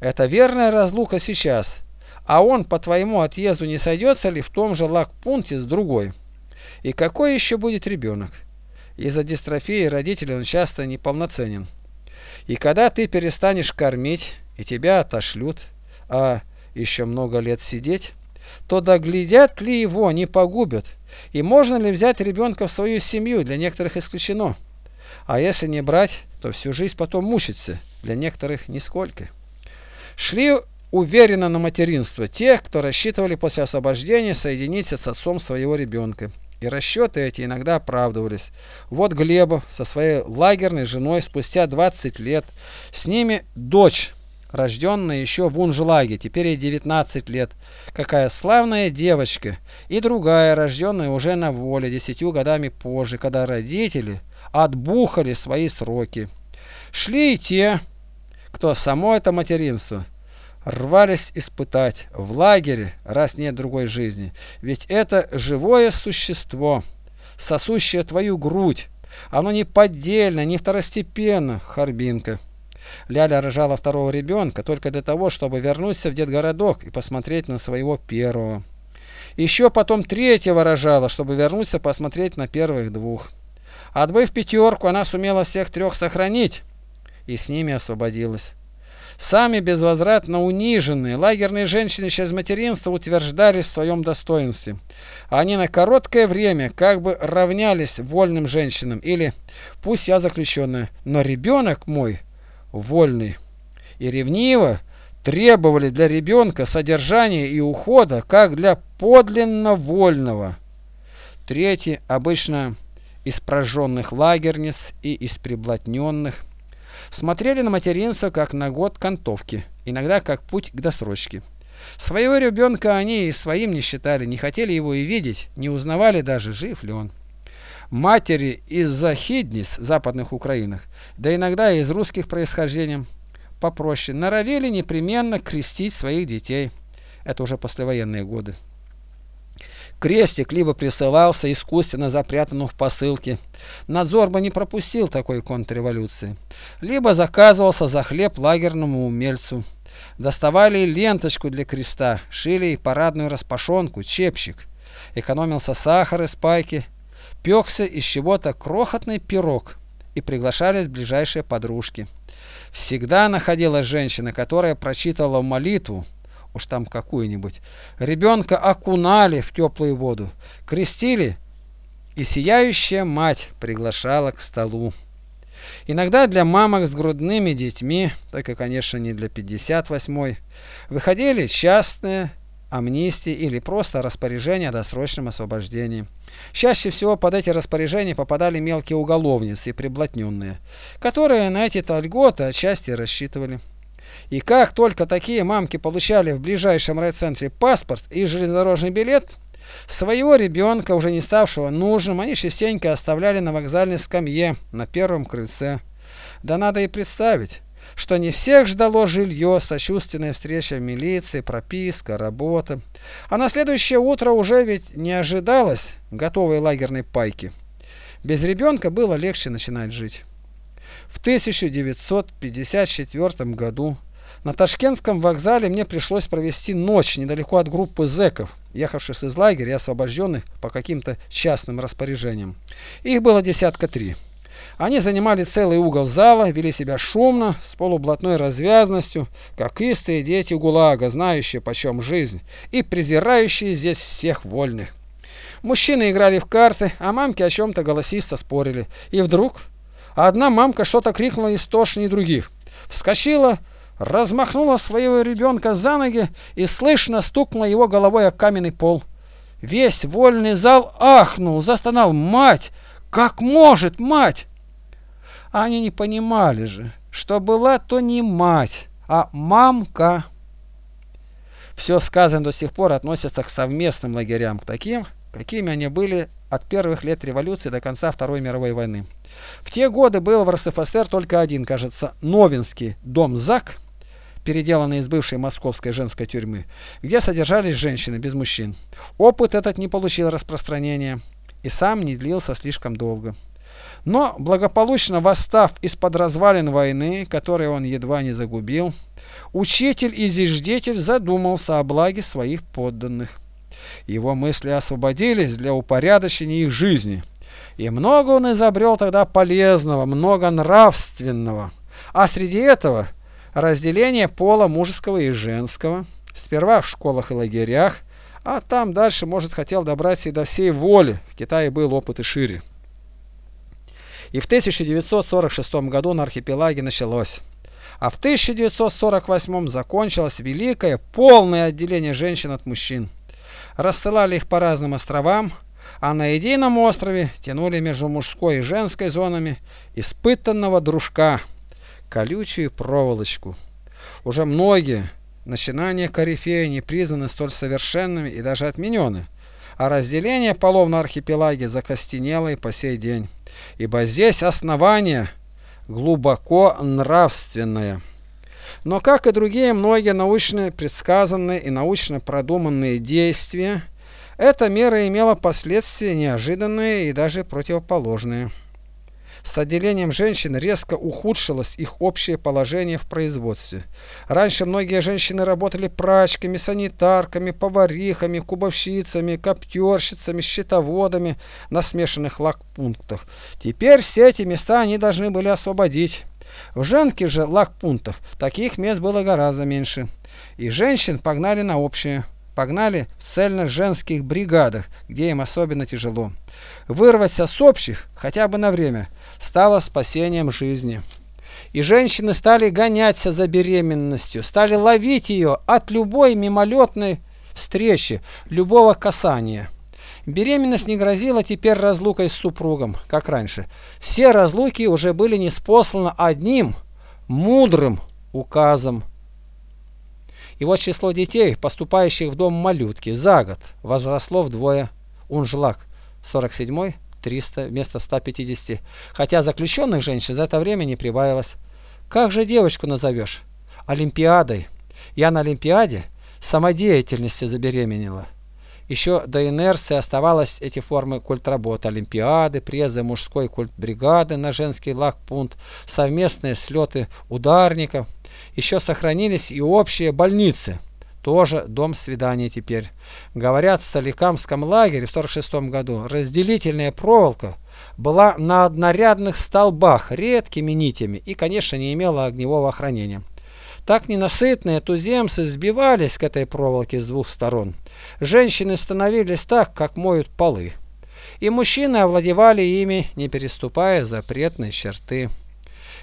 Это верная разлука сейчас, а он по твоему отъезду не сойдется ли в том же лагпункте с другой? И какой еще будет ребенок? Из-за дистрофии родителей он часто неполноценен. И когда ты перестанешь кормить, и тебя отошлют, а еще много лет сидеть, то доглядят ли его, не погубят, и можно ли взять ребенка в свою семью, для некоторых исключено. А если не брать, то всю жизнь потом мучиться, для некоторых нисколько. Шли уверенно на материнство те, кто рассчитывали после освобождения соединиться с отцом своего ребенка. И расчеты эти иногда оправдывались. Вот Глебов со своей лагерной женой спустя 20 лет, с ними дочь, рожденная еще в Унжлаге, теперь ей 19 лет. Какая славная девочка. И другая, рожденная уже на воле, десятью годами позже, когда родители отбухали свои сроки. Шли и те, кто само это материнство рвались испытать в лагере, раз нет другой жизни. Ведь это живое существо, сосущее твою грудь. Оно не поддельно, не второстепенно, Харбинка. Ляля рожала второго ребенка только для того, чтобы вернуться в детгородок и посмотреть на своего первого. Еще потом третьего рожала, чтобы вернуться посмотреть на первых двух. Отбыв пятерку, она сумела всех трех сохранить и с ними освободилась. Сами безвозвратно униженные, лагерные женщины через материнство утверждались в своем достоинстве. Они на короткое время как бы равнялись вольным женщинам, или пусть я заключенная, но ребенок мой вольный. И ревниво требовали для ребенка содержания и ухода, как для подлинно вольного. Третий обычно из прожженных лагерниц и из приблотненных, Смотрели на материнство как на год кантовки, иногда как путь к досрочке. Своего ребенка они и своим не считали, не хотели его и видеть, не узнавали даже, жив ли он. Матери из Захидниц, западных Украинах, да иногда из русских происхождением, попроще, норовили непременно крестить своих детей. Это уже послевоенные годы. Крестик либо присылался искусственно запрятанным в посылке. Надзор бы не пропустил такой контрреволюции. Либо заказывался за хлеб лагерному умельцу. Доставали ленточку для креста, шили парадную распашонку, чепчик. Экономился сахар из пайки, пекся из чего-то крохотный пирог и приглашались ближайшие подружки. Всегда находилась женщина, которая прочитала молитву, уж там какую-нибудь. Ребенка окунали в теплую воду, крестили, и сияющая мать приглашала к столу. Иногда для мамок с грудными детьми, только, конечно, не для 58-й, выходили частные амнистии или просто распоряжения о досрочном освобождении. Чаще всего под эти распоряжения попадали мелкие уголовницы и приблотненные, которые на эти-то льготы отчасти рассчитывали. И как только такие мамки получали в ближайшем райцентре паспорт и железнодорожный билет, своего ребенка, уже не ставшего нужным, они частенько оставляли на вокзальной скамье на первом крыльце. Да надо и представить, что не всех ждало жилье, сочувственная встреча в милиции, прописка, работа. А на следующее утро уже ведь не ожидалось готовой лагерной пайки. Без ребенка было легче начинать жить. В 1954 году на Ташкентском вокзале мне пришлось провести ночь недалеко от группы зэков, ехавших из лагеря и освобожденных по каким-то частным распоряжениям. Их было десятка три. Они занимали целый угол зала, вели себя шумно, с полублатной развязностью, как истые дети ГУЛАГа, знающие почем жизнь и презирающие здесь всех вольных. Мужчины играли в карты, а мамки о чем-то голосисто спорили. И вдруг одна мамка что-то крикнула истошнее других. Вскочила, размахнула своего ребенка за ноги и слышно стукнула его головой о каменный пол. Весь вольный зал ахнул, застонал. «Мать! Как может, мать!» Они не понимали же, что была то не мать, а мамка. Все сказанное до сих пор относится к совместным лагерям, к таким, какими они были от первых лет революции до конца Второй мировой войны. В те годы был в РСФСР только один, кажется, Новинский дом ЗАГ, переделанный из бывшей московской женской тюрьмы, где содержались женщины без мужчин. Опыт этот не получил распространения и сам не длился слишком долго. Но, благополучно восстав из-под развалин войны, которые он едва не загубил, учитель и зиждитель задумался о благе своих подданных. Его мысли освободились для упорядочения их жизни. И много он изобрел тогда полезного, много нравственного. А среди этого разделение пола мужского и женского, сперва в школах и лагерях, а там дальше, может, хотел добраться и до всей воли. В Китае был опыт и шире. И в 1946 году на архипелаге началось. А в 1948 закончилось великое полное отделение женщин от мужчин. Рассылали их по разным островам, а на едином острове тянули между мужской и женской зонами испытанного дружка, колючую проволочку. Уже многие начинания корифея не признаны столь совершенными и даже отменены, а разделение полов на архипелаге закостенело и по сей день ибо здесь основание глубоко нравственное. Но, как и другие многие научно предсказанные и научно продуманные действия, эта мера имела последствия неожиданные и даже противоположные. С отделением женщин резко ухудшилось их общее положение в производстве. Раньше многие женщины работали прачками, санитарками, поварихами, кубовщицами, коптерщицами, счетоводами на смешанных лагпунктах. Теперь все эти места они должны были освободить. В женке же лагпунктах таких мест было гораздо меньше. И женщин погнали на общее погнали в цельно-женских бригадах, где им особенно тяжело. Вырваться с общих, хотя бы на время, стало спасением жизни. И женщины стали гоняться за беременностью, стали ловить ее от любой мимолетной встречи, любого касания. Беременность не грозила теперь разлукой с супругом, как раньше. Все разлуки уже были неспосланы одним мудрым указом. И вот число детей, поступающих в дом малютки, за год возросло вдвое. Унжлак 47 300 вместо 150, хотя заключенных женщин за это время не прибавилось. Как же девочку назовешь? Олимпиадой. Я на Олимпиаде самодеятельности забеременела. Еще до инерции оставалось эти формы культработы, олимпиады, презы мужской культбригады на женский лагпункт, совместные слеты ударников. Еще сохранились и общие больницы, тоже дом свидания теперь. Говорят, в Соликамском лагере в 46 году разделительная проволока была на однорядных столбах редкими нитями и, конечно, не имела огневого охранения. Так ненасытные туземцы сбивались к этой проволоке с двух сторон. Женщины становились так, как моют полы. И мужчины овладевали ими, не переступая запретные черты.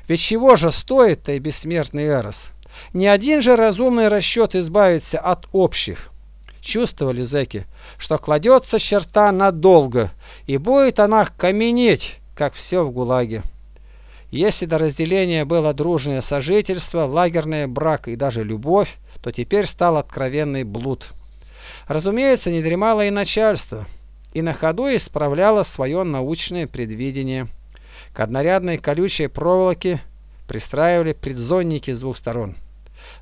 Ведь чего же стоит-то и бессмертный Эрос? Ни один же разумный расчет избавиться от общих. Чувствовали зэки, что кладется черта надолго, и будет она каменеть, как все в ГУЛАГе. Если до разделения было дружное сожительство, лагерный брак и даже любовь, то теперь стал откровенный блуд. Разумеется, не дремало и начальство, и на ходу исправляло свое научное предвидение. К однорядной колючей проволоке пристраивали предзонники с двух сторон.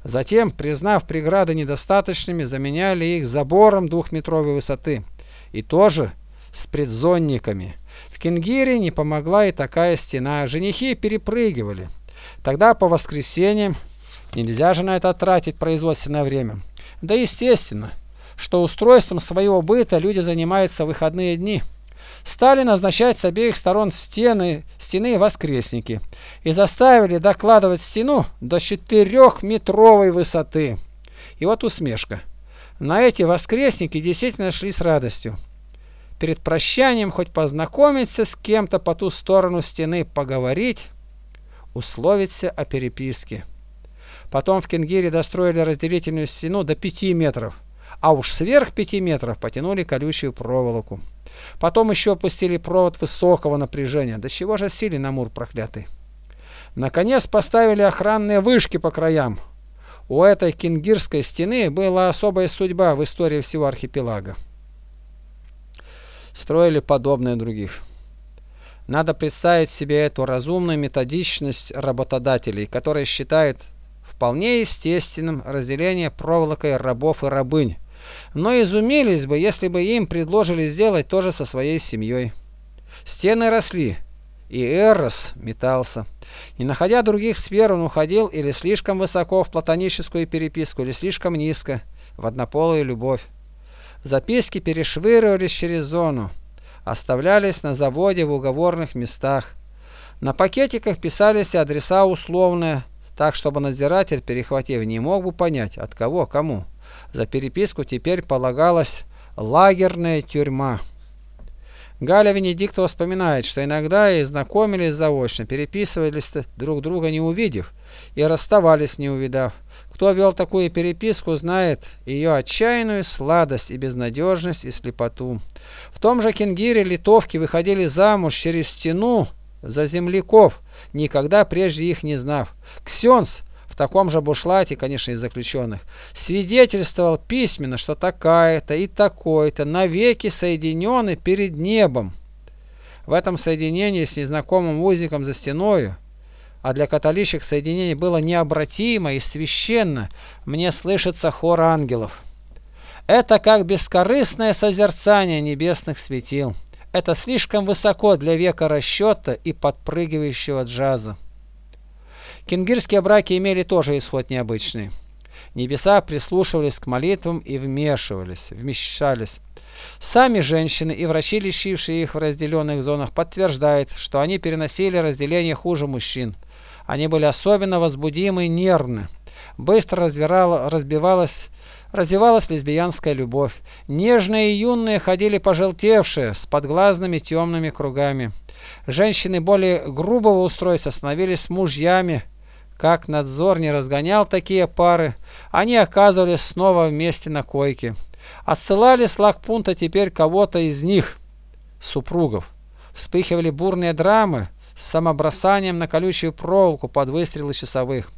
Затем, признав преграды недостаточными, заменяли их забором двухметровой высоты. И тоже с предзонниками. В Кингире не помогла и такая стена. Женихи перепрыгивали. Тогда по воскресеньям нельзя же на это тратить производственное время. Да естественно, что устройством своего быта люди занимаются выходные дни стали назначать с обеих сторон стены, стены воскресники и заставили докладывать стену до четырехметровой высоты. И вот усмешка. На эти воскресники действительно шли с радостью. Перед прощанием хоть познакомиться с кем-то по ту сторону стены, поговорить, условиться о переписке. Потом в Кенгире достроили разделительную стену до пяти метров а уж сверх пяти метров потянули колючую проволоку. Потом еще опустили провод высокого напряжения. Да чего же сили Намур проклятый? Наконец поставили охранные вышки по краям. У этой кингирской стены была особая судьба в истории всего архипелага. Строили подобное других. Надо представить себе эту разумную методичность работодателей, которые считают вполне естественным разделение проволокой рабов и рабынь, но изумились бы, если бы им предложили сделать то же со своей семьей. Стены росли, и Эрос метался. Не находя других сфер, он уходил или слишком высоко в платоническую переписку, или слишком низко в однополую любовь. Записки перешвыривались через зону, оставлялись на заводе в уговорных местах. На пакетиках писались адреса условные, так чтобы надзиратель, перехватив, не мог бы понять, от кого кому. За переписку теперь полагалась лагерная тюрьма. Галя Венедиктова вспоминает, что иногда и знакомились заочно, переписывались друг друга не увидев и расставались не увидав. Кто вел такую переписку, знает ее отчаянную сладость и безнадежность и слепоту. В том же Кенгире литовки выходили замуж через стену за земляков, никогда прежде их не знав. Ксенс в таком же бушлате, конечно, из заключенных, свидетельствовал письменно, что такая-то и такой-то навеки соединены перед небом. В этом соединении с незнакомым узником за стеною, а для католичек соединение было необратимо и священно, мне слышится хор ангелов. Это как бескорыстное созерцание небесных светил. Это слишком высоко для века расчета и подпрыгивающего джаза. Кенгирские браки имели тоже исход необычный. Небеса прислушивались к молитвам и вмешивались, вмешались. Сами женщины и врачи, лечившие их в разделенных зонах, подтверждают, что они переносили разделение хуже мужчин. Они были особенно возбудимы и нервны. Быстро разбирала, разбивалась, развивалась лесбиянская любовь. Нежные и юные ходили пожелтевшие, с подглазными темными кругами. Женщины более грубого устройства становились мужьями, как надзор не разгонял такие пары, они оказывались снова вместе на койке. Отсылали с лагпунта теперь кого-то из них, супругов. Вспыхивали бурные драмы с самобросанием на колючую проволоку под выстрелы часовых.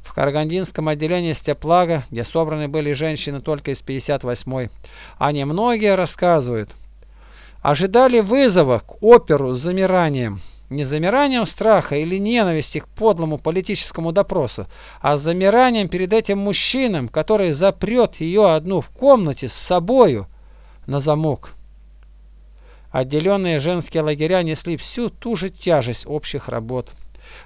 В Карагандинском отделении степлага, где собраны были женщины только из 58-й, они многие рассказывают. Ожидали вызова к оперу с замиранием не замиранием страха или ненависти к подлому политическому допросу, а замиранием перед этим мужчином, который запрет ее одну в комнате с собою на замок. Отделенные женские лагеря несли всю ту же тяжесть общих работ.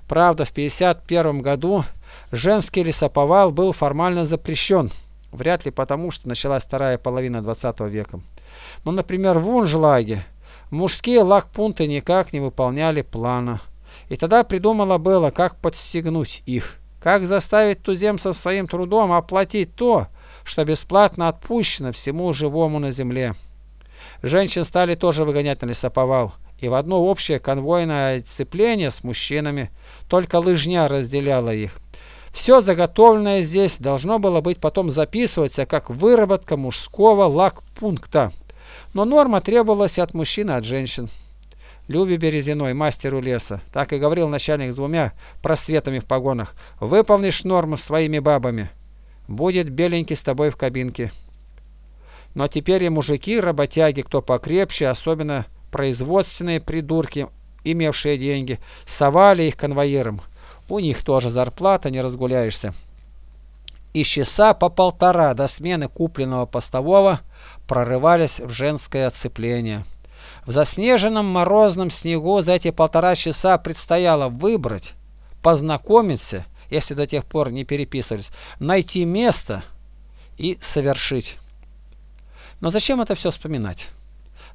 Правда, в 1951 году женский лесоповал был формально запрещен, вряд ли потому, что началась вторая половина 20 века. Но, например, в Унжлаге Мужские лагпунты никак не выполняли плана. И тогда придумала было, как подстегнуть их, как заставить туземцев своим трудом оплатить то, что бесплатно отпущено всему живому на земле. Женщин стали тоже выгонять на лесоповал, и в одно общее конвойное отцепление с мужчинами, только лыжня разделяла их. Все заготовленное здесь должно было быть потом записываться как выработка мужского лагпункта. Но норма требовалась от мужчин от женщин. Любе Березиной, мастеру леса, так и говорил начальник с двумя просветами в погонах, выполнишь норму своими бабами, будет беленький с тобой в кабинке. Но теперь и мужики, работяги, кто покрепче, особенно производственные придурки, имевшие деньги, совали их конвоирам. У них тоже зарплата, не разгуляешься. И часа по полтора до смены купленного постового прорывались в женское оцепление. В заснеженном морозном снегу за эти полтора часа предстояло выбрать, познакомиться, если до тех пор не переписывались, найти место и совершить. Но зачем это все вспоминать?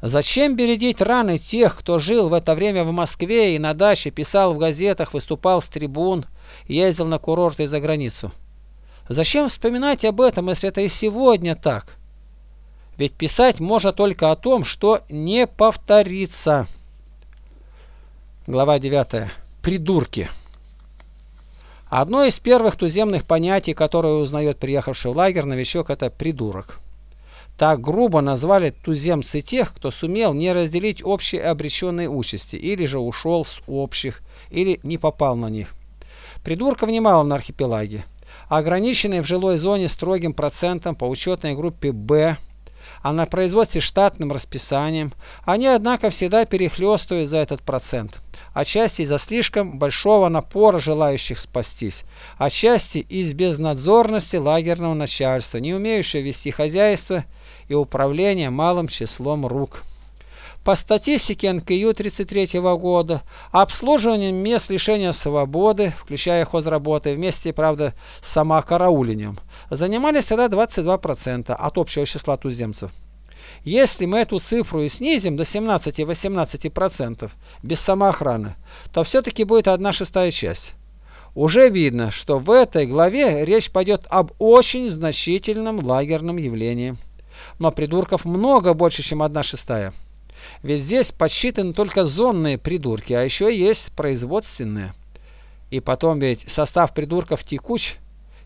Зачем бередить раны тех, кто жил в это время в Москве и на даче, писал в газетах, выступал с трибун, ездил на курорты за границу? Зачем вспоминать об этом, если это и сегодня так? Ведь писать можно только о том, что не повторится. Глава 9. Придурки. Одно из первых туземных понятий, которое узнает приехавший в лагерь новичок, это придурок. Так грубо назвали туземцы тех, кто сумел не разделить общие обреченные участи, или же ушел с общих, или не попал на них. Придурков немало на архипелаге. Ограниченные в жилой зоне строгим процентом по учетной группе «Б» а на производстве штатным расписанием, они, однако, всегда перехлестывают за этот процент. Отчасти из-за слишком большого напора желающих спастись, отчасти из безнадзорности лагерного начальства, не умеющего вести хозяйство и управление малым числом рук. По статистике НКЮ 33 года, обслуживанием мест лишения свободы, включая хозработы, вместе, правда, с самокараулением, занимались тогда 22% от общего числа туземцев. Если мы эту цифру и снизим до 17-18% без самоохраны, то все-таки будет одна шестая часть. Уже видно, что в этой главе речь пойдет об очень значительном лагерном явлении. Но придурков много больше, чем одна шестая. Ведь здесь подсчитаны только зонные придурки, а еще есть производственные. И потом ведь состав придурков текуч,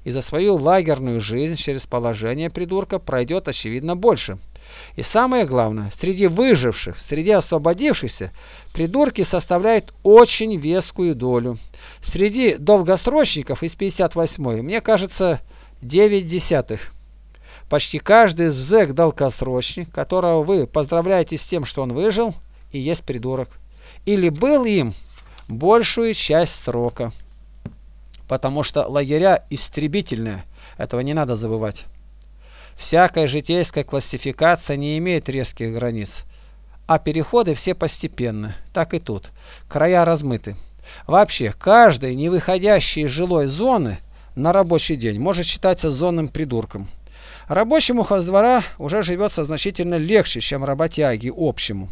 и за свою лагерную жизнь через положение придурка пройдет очевидно больше. И самое главное, среди выживших, среди освободившихся, придурки составляют очень вескую долю. Среди долгосрочников из 58-й, мне кажется, 9 десятых. Почти каждый зэк-долгосрочник, которого вы поздравляете с тем, что он выжил, и есть придурок. Или был им большую часть срока. Потому что лагеря истребительные, этого не надо забывать. Всякая житейская классификация не имеет резких границ, а переходы все постепенны, так и тут. Края размыты. Вообще, каждый, не выходящий из жилой зоны на рабочий день, может считаться зонным придурком. Рабочему хоздвора уже живется значительно легче, чем работяге общему.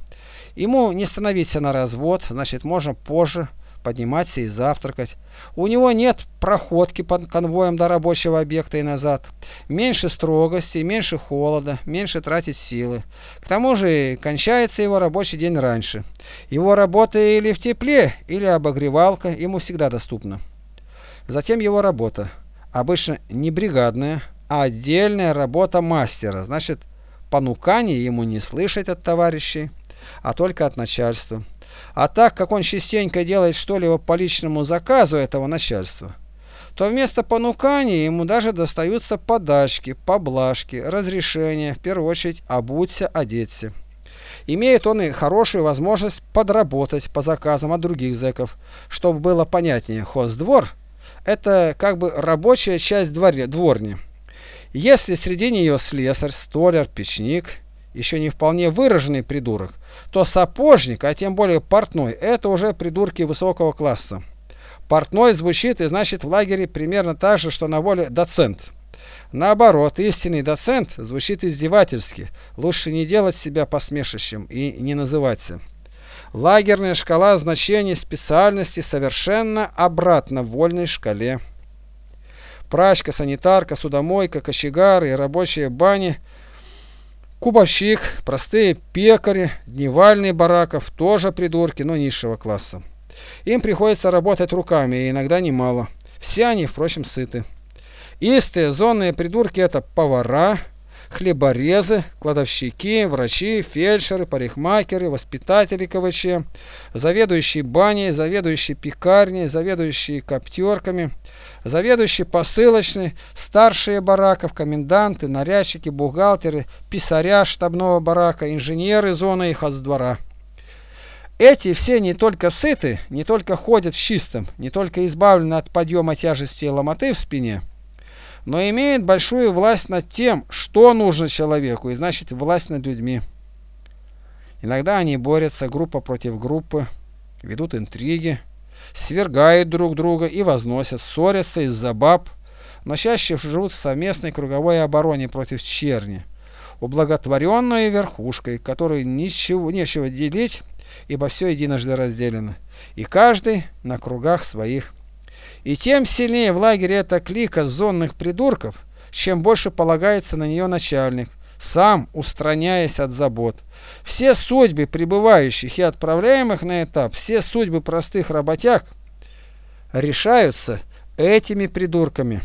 Ему не становиться на развод, значит можно позже подниматься и завтракать. У него нет проходки под конвоем до рабочего объекта и назад. Меньше строгости, меньше холода, меньше тратить силы. К тому же кончается его рабочий день раньше. Его работа или в тепле, или обогревалка ему всегда доступна. Затем его работа. Обычно не бригадная, отдельная работа мастера. Значит, понукание ему не слышать от товарищей, а только от начальства. А так как он частенько делает что-либо по личному заказу этого начальства, то вместо понукания ему даже достаются подачки, поблажки, разрешения, в первую очередь обуться, одеться. Имеет он и хорошую возможность подработать по заказам от других зэков. Чтобы было понятнее, хоздвор – это как бы рабочая часть дворни. Если среди нее слесарь, столяр, печник, еще не вполне выраженный придурок, то сапожник, а тем более портной, это уже придурки высокого класса. Портной звучит и значит в лагере примерно так же, что на воле доцент. Наоборот, истинный доцент звучит издевательски. Лучше не делать себя посмешищем и не называться. Лагерная шкала значений специальности совершенно обратно вольной шкале прачка, санитарка, судомойка, кочегары рабочие бани, кубовщик, простые пекари, дневальные бараков, тоже придурки, но низшего класса. Им приходится работать руками, и иногда немало. Все они, впрочем, сыты. Истые зонные придурки это повара, хлеборезы, кладовщики, врачи, фельдшеры, парикмахеры, воспитатели КВЧ, заведующие баней, заведующие пекарней, заведующие коптерками, заведующие посылочной, старшие бараков, коменданты, нарядчики, бухгалтеры, писаря штабного барака, инженеры зоны и хоздвора. Эти все не только сыты, не только ходят в чистом, не только избавлены от подъема тяжести и ломоты в спине, но имеют большую власть над тем, что нужно человеку, и значит власть над людьми. Иногда они борются группа против группы, ведут интриги, свергают друг друга и возносят, ссорятся из-за баб, но чаще живут в совместной круговой обороне против черни, ублаготворенной верхушкой, которой ничего нечего делить, ибо все единожды разделено, и каждый на кругах своих. И тем сильнее в лагере эта клика зонных придурков, чем больше полагается на нее начальник, сам устраняясь от забот. Все судьбы прибывающих и отправляемых на этап, все судьбы простых работяг решаются этими придурками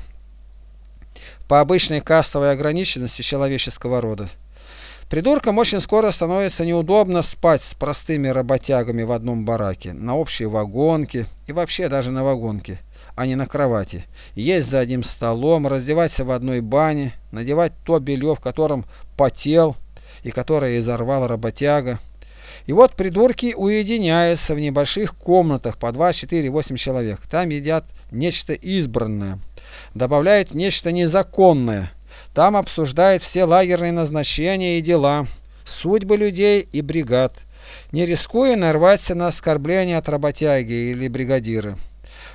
по обычной кастовой ограниченности человеческого рода. Придуркам очень скоро становится неудобно спать с простыми работягами в одном бараке, на общей вагонке и вообще даже на вагонке а не на кровати. Есть за одним столом, раздеваться в одной бане, надевать то белье, в котором потел и которое изорвал работяга. И вот придурки уединяются в небольших комнатах по 2, 4, 8 человек. Там едят нечто избранное, добавляют нечто незаконное. Там обсуждают все лагерные назначения и дела, судьбы людей и бригад, не рискуя нарваться на оскорбления от работяги или бригадира.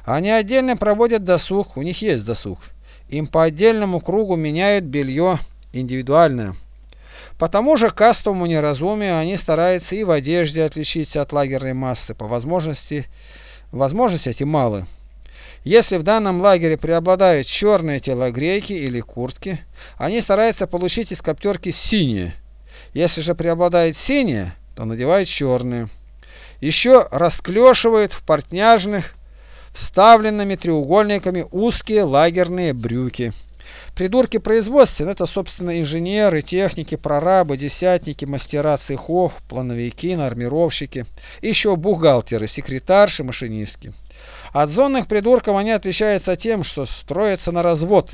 Они отдельно проводят досуг, у них есть досуг. Им по отдельному кругу меняют белье индивидуальное. По тому же кастовому неразумию они стараются и в одежде отличиться от лагерной массы. По возможности, возможности эти малы. Если в данном лагере преобладают черные телогрейки или куртки, они стараются получить из коптерки синие. Если же преобладает синие, то надевают черные. Еще расклешивают в портняжных вставленными треугольниками узкие лагерные брюки. Придурки производственные – это, собственно, инженеры, техники, прорабы, десятники, мастера цехов, плановики, нормировщики, еще бухгалтеры, секретарши, машинистки. От зонных придурков они отличаются тем, что строятся на развод,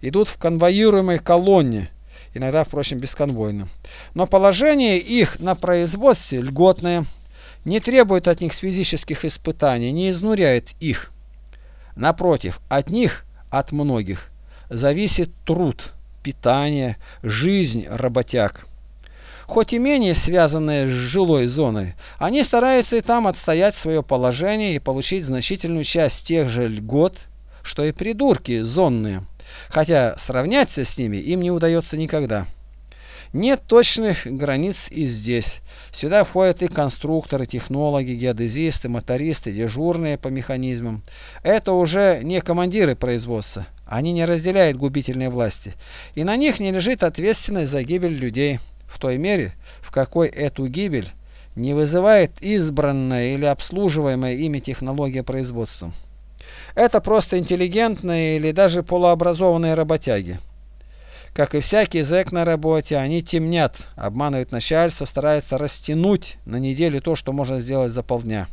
идут в конвоируемой колонне, иногда, впрочем, бесконвойно. Но положение их на производстве льготное – не требует от них физических испытаний, не изнуряет их. Напротив, от них, от многих, зависит труд, питание, жизнь работяг. Хоть и менее связанные с жилой зоной, они стараются и там отстоять свое положение и получить значительную часть тех же льгот, что и придурки зонные, хотя сравняться с ними им не удается никогда. Нет точных границ и здесь. Сюда входят и конструкторы, технологи, геодезисты, мотористы, дежурные по механизмам. Это уже не командиры производства. Они не разделяют губительной власти. И на них не лежит ответственность за гибель людей. В той мере, в какой эту гибель не вызывает избранная или обслуживаемая ими технология производства. Это просто интеллигентные или даже полуобразованные работяги. Как и всякий зэк на работе, они темнят, обманывают начальство, стараются растянуть на неделю то, что можно сделать за полдня.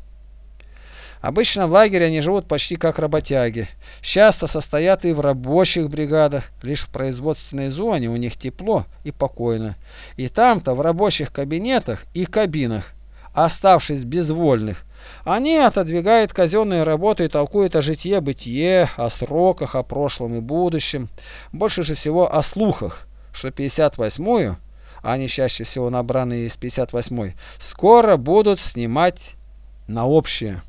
Обычно в лагере они живут почти как работяги. Часто состоят и в рабочих бригадах, лишь в производственной зоне у них тепло и покойно. И там-то в рабочих кабинетах и кабинах, оставшись безвольных, они отодвигают казенные работы и толкуют о житье-бытие, о сроках, о прошлом и будущем. Больше же всего о слухах, что 58-ю, а они чаще всего набранные из 58-й, скоро будут снимать на общее.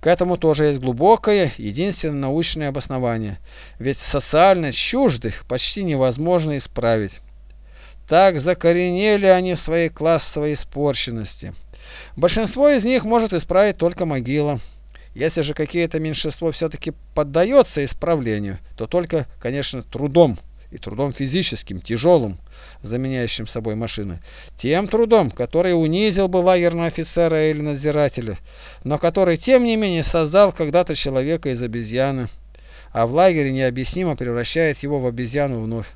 К этому тоже есть глубокое, единственное научное обоснование. Ведь социальность чуждых почти невозможно исправить. Так закоренели они в своей классовой испорченности. Большинство из них может исправить только могила. Если же какие-то меньшинство все-таки поддается исправлению, то только, конечно, трудом и трудом физическим, тяжелым, заменяющим собой машины, тем трудом, который унизил бы лагерного офицера или надзирателя, но который, тем не менее, создал когда-то человека из обезьяны, а в лагере необъяснимо превращает его в обезьяну вновь.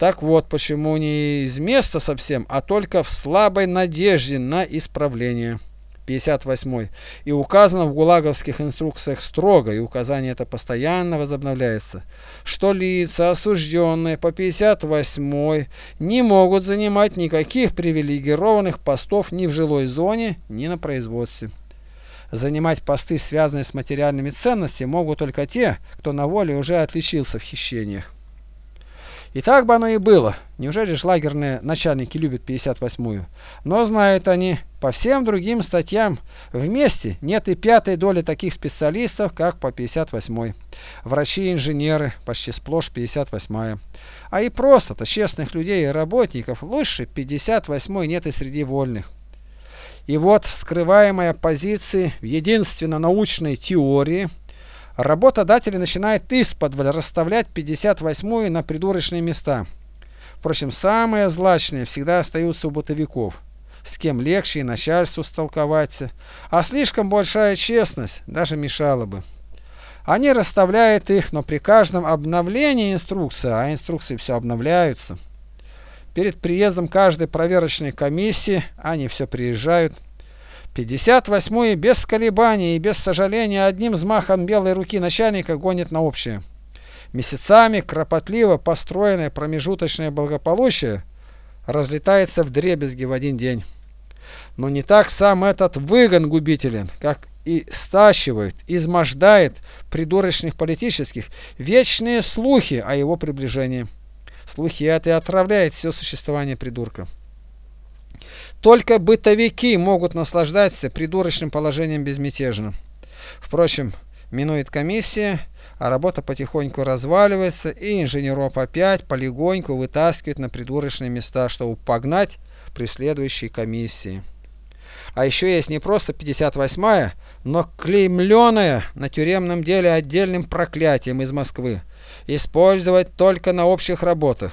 Так вот, почему не из места совсем, а только в слабой надежде на исправление. 58 и указано в гулаговских инструкциях строго, и указание это постоянно возобновляется, что лица, осужденные по 58 не могут занимать никаких привилегированных постов ни в жилой зоне, ни на производстве. Занимать посты, связанные с материальными ценностями, могут только те, кто на воле уже отличился в хищениях. И так бы оно и было. Неужели же лагерные начальники любят 58-ю? Но знают они, по всем другим статьям вместе нет и пятой доли таких специалистов, как по 58-й. Врачи и инженеры, почти сплошь 58-я. А и просто-то честных людей и работников лучше 58-й нет и среди вольных. И вот скрываемая позиции в единственно научной теории – Работодатели начинают из-под расставлять 58-ю на придурочные места. Впрочем, самые злачные всегда остаются у бытовиков, с кем легче и начальству столковаться, а слишком большая честность даже мешала бы. Они расставляют их, но при каждом обновлении инструкции, а инструкции все обновляются, перед приездом каждой проверочной комиссии, они все приезжают, 58-й без колебаний и без сожаления одним взмахом белой руки начальника гонит на общее. Месяцами кропотливо построенное промежуточное благополучие разлетается в дребезги в один день. Но не так сам этот выгон губителен, как и стащивает, измождает придурочных политических вечные слухи о его приближении. Слухи это и отравляет все существование придурка. Только бытовики могут наслаждаться придурочным положением безмятежно. Впрочем, минует комиссия, а работа потихоньку разваливается, и инженеров опять полегоньку вытаскивают на придурочные места, чтобы погнать при следующей комиссии. А еще есть не просто 58-я, но клеймленная на тюремном деле отдельным проклятием из Москвы. Использовать только на общих работах.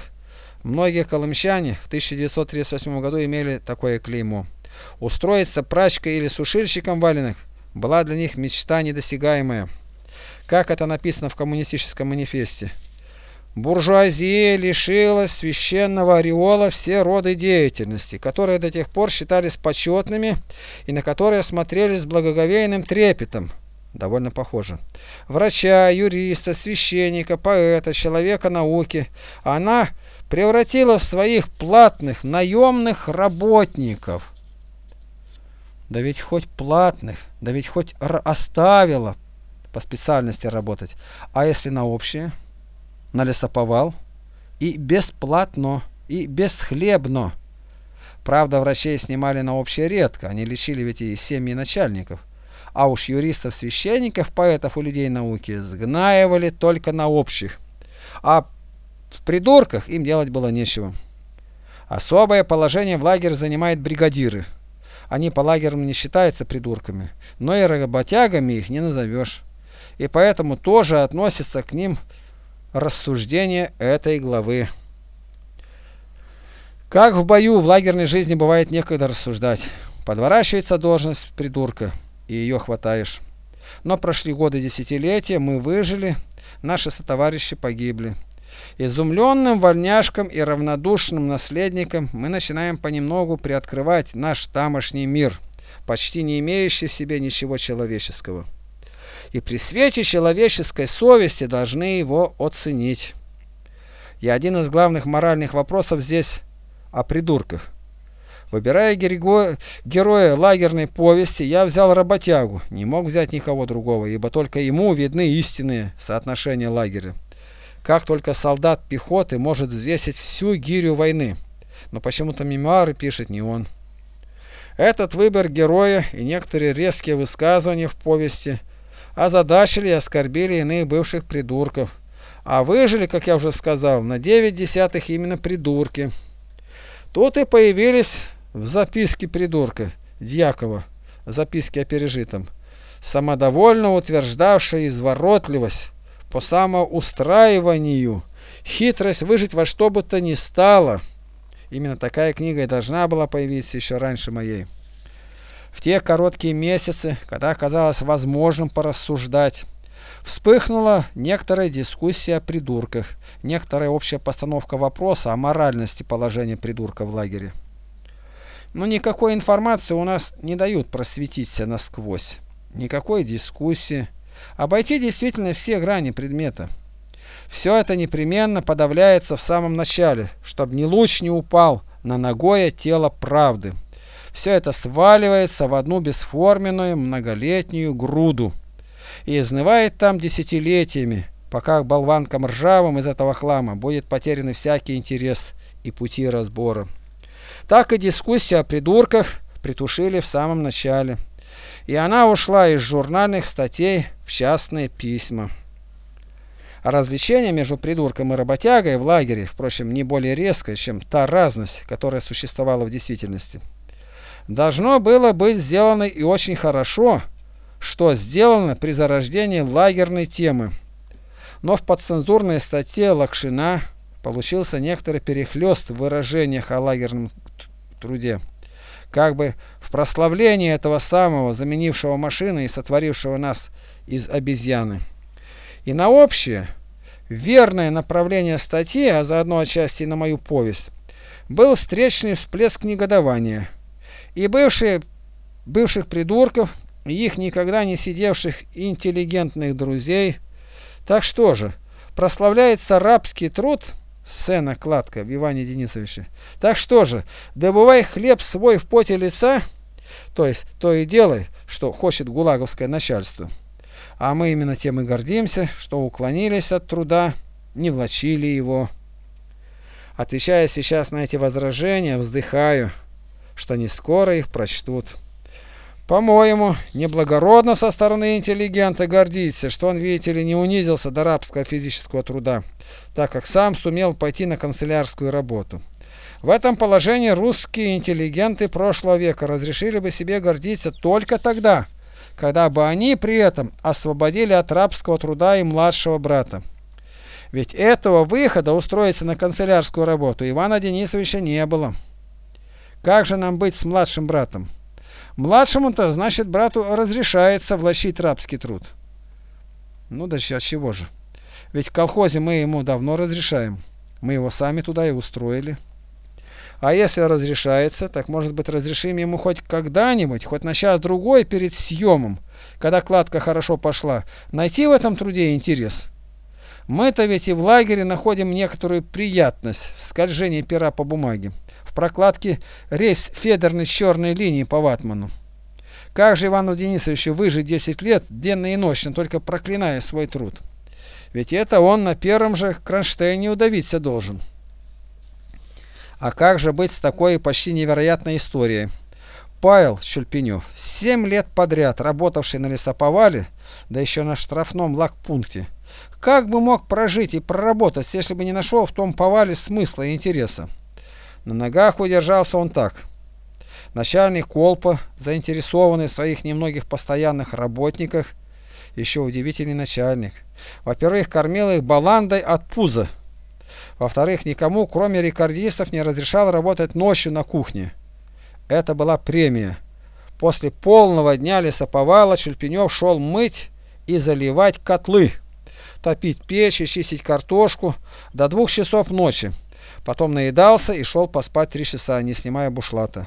Многие колымчане в 1938 году имели такое клеймо. Устроиться прачкой или сушильщиком валенок была для них мечта недосягаемая. Как это написано в коммунистическом манифесте. Буржуазия лишилась священного ореола все роды деятельности, которые до тех пор считались почетными и на которые смотрели с благоговейным трепетом. Довольно похоже. Врача, юриста, священника, поэта, человека науки. Она превратила в своих платных наемных работников. Да ведь хоть платных, да ведь хоть оставила по специальности работать. А если на общее? На лесоповал? И бесплатно, и бесхлебно. Правда, врачей снимали на общее редко, они лечили ведь и семьи начальников. А уж юристов, священников, поэтов и людей науки сгнаивали только на общих. А в придурках им делать было нечего. Особое положение в лагере занимают бригадиры. Они по лагерам не считаются придурками, но и работягами их не назовешь. И поэтому тоже относится к ним рассуждение этой главы. Как в бою в лагерной жизни бывает некогда рассуждать. Подворачивается должность придурка, и ее хватаешь. Но прошли годы десятилетия, мы выжили, наши сотоварищи погибли. Изумленным вольняшкам и равнодушным наследникам мы начинаем понемногу приоткрывать наш тамошний мир, почти не имеющий в себе ничего человеческого. И при свете человеческой совести должны его оценить. И один из главных моральных вопросов здесь о придурках. Выбирая героя лагерной повести, я взял работягу, не мог взять никого другого, ибо только ему видны истинные соотношения лагеря. Как только солдат пехоты может взвесить всю гирю войны. Но почему-то мемуары пишет не он. Этот выбор героя и некоторые резкие высказывания в повести озадачили и оскорбили иных бывших придурков. А выжили, как я уже сказал, на 9 десятых именно придурки. Тут и появились в записке придурка Дьякова, записки о пережитом, самодовольно утверждавшая изворотливость по самоустраиванию Хитрость выжить во что бы то ни стало. Именно такая книга и должна была появиться еще раньше моей. В те короткие месяцы, когда оказалось возможным порассуждать, вспыхнула некоторая дискуссия о придурках, некоторая общая постановка вопроса о моральности положения придурка в лагере. Но никакой информации у нас не дают просветиться насквозь, никакой дискуссии, обойти действительно все грани предмета. Все это непременно подавляется в самом начале, чтобы ни луч не упал на ногое тело правды. Все это сваливается в одну бесформенную многолетнюю груду и изнывает там десятилетиями, пока болванкам ржавым из этого хлама будет потерян всякий интерес и пути разбора. Так и дискуссия о придурках притушили в самом начале, и она ушла из журнальных статей в частные письма. А развлечение между придурком и работягой в лагере, впрочем, не более резкое, чем та разность, которая существовала в действительности. Должно было быть сделано и очень хорошо, что сделано при зарождении лагерной темы. Но в подцензурной статье Лакшина получился некоторый перехлёст в выражениях о лагерном труде. Как бы в прославлении этого самого, заменившего машины и сотворившего нас из обезьяны. И на общее, верное направление статьи, а заодно отчасти на мою повесть, был встречный всплеск негодования. И бывшие, бывших придурков, и их никогда не сидевших интеллигентных друзей. Так что же, прославляется рабский труд, сцена кладка в Иване Денисовиче. Так что же, добывай хлеб свой в поте лица, то есть то и делай, что хочет гулаговское начальство. А мы именно тем и гордимся, что уклонились от труда, не влачили его. Отвечая сейчас на эти возражения, вздыхаю, что не скоро их прочтут. По-моему, неблагородно со стороны интеллигента гордиться, что он, видите ли, не унизился до рабского физического труда, так как сам сумел пойти на канцелярскую работу. В этом положении русские интеллигенты прошлого века разрешили бы себе гордиться только тогда, когда бы они при этом освободили от рабского труда и младшего брата. Ведь этого выхода устроиться на канцелярскую работу Ивана Денисовича не было. Как же нам быть с младшим братом? Младшему-то, значит, брату разрешается влачить рабский труд. Ну да сейчас чего же? Ведь в колхозе мы ему давно разрешаем. Мы его сами туда и устроили. А если разрешается, так может быть разрешим ему хоть когда-нибудь, хоть на час-другой перед съемом, когда кладка хорошо пошла, найти в этом труде интерес. Мы-то ведь и в лагере находим некоторую приятность в скольжении пера по бумаге, в прокладке рейс федерной черной линии по ватману. Как же Ивану Денисовичу выжить 10 лет, денно и ночно, только проклиная свой труд? Ведь это он на первом же кронштейне удавиться должен. А как же быть с такой почти невероятной историей? Павел Чульпенев, семь лет подряд работавший на лесоповале, да еще на штрафном лагпункте, как бы мог прожить и проработать, если бы не нашел в том повале смысла и интереса? На ногах удержался он так. Начальник Колпа, заинтересованный в своих немногих постоянных работниках, еще удивительный начальник. Во-первых, кормил их баландой от пуза, во-вторых, никому, кроме рекордистов, не разрешал работать ночью на кухне. Это была премия. После полного дня лесоповала Чульпенев шел мыть и заливать котлы, топить печь и чистить картошку до двух часов ночи. Потом наедался и шел поспать три часа, не снимая бушлата.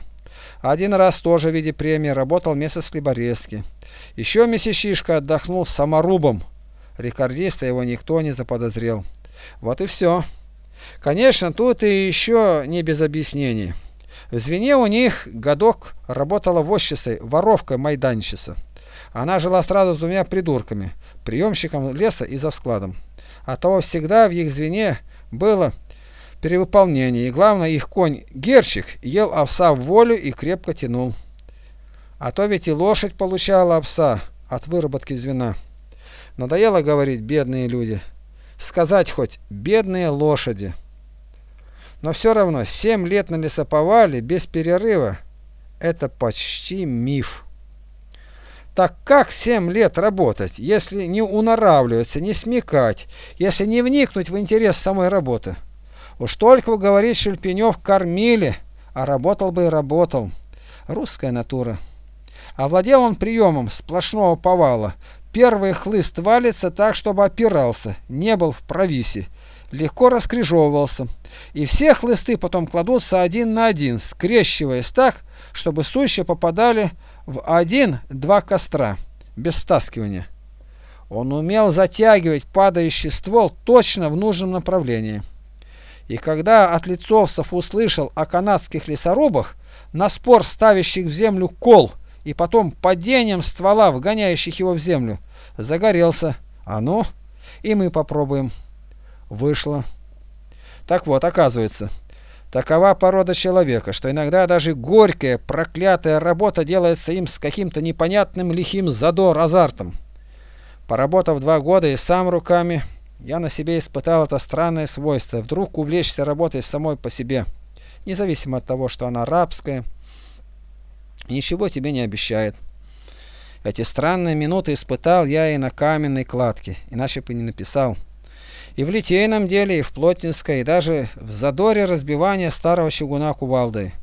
Один раз тоже в виде премии работал месяц в. Еще месячишка отдохнул саморубом. Рекордиста его никто не заподозрел. Вот и все. Конечно, тут и еще не без объяснений. В звене у них годок работала возчицей, воровкой майданщица. Она жила сразу с двумя придурками, приемщиком леса и завскладом. А того всегда в их звене было перевыполнение, и главное, их конь Герчик ел овса в волю и крепко тянул. А то ведь и лошадь получала овса от выработки звена. Надоело говорить бедные люди сказать хоть бедные лошади. Но все равно 7 лет на лесоповале без перерыва – это почти миф. Так как семь лет работать, если не унаравливаться, не смекать, если не вникнуть в интерес самой работы? Уж только, говорит Шельпенев, кормили, а работал бы и работал. Русская натура. Овладел он приемом сплошного повала. Первый хлыст валится так, чтобы опирался, не был в провисе. Легко раскрежевывался. И все хлысты потом кладутся один на один, скрещиваясь так, чтобы сущие попадали в один-два костра, без стаскивания. Он умел затягивать падающий ствол точно в нужном направлении. И когда от лицовцев услышал о канадских лесорубах, на спор ставящих в землю кол и потом падением ствола, вгоняющих его в землю, загорелся. А ну, и мы попробуем. Вышло. Так вот, оказывается, такова порода человека, что иногда даже горькая, проклятая работа делается им с каким-то непонятным лихим задор, азартом. Поработав два года и сам руками, я на себе испытал это странное свойство, вдруг увлечься работой самой по себе, независимо от того, что она рабская, ничего тебе не обещает. Эти странные минуты испытал я и на каменной кладке, иначе бы не написал. И в литейном деле, и в плотницкой, и даже в задоре разбивания старого чугуна кувалдой.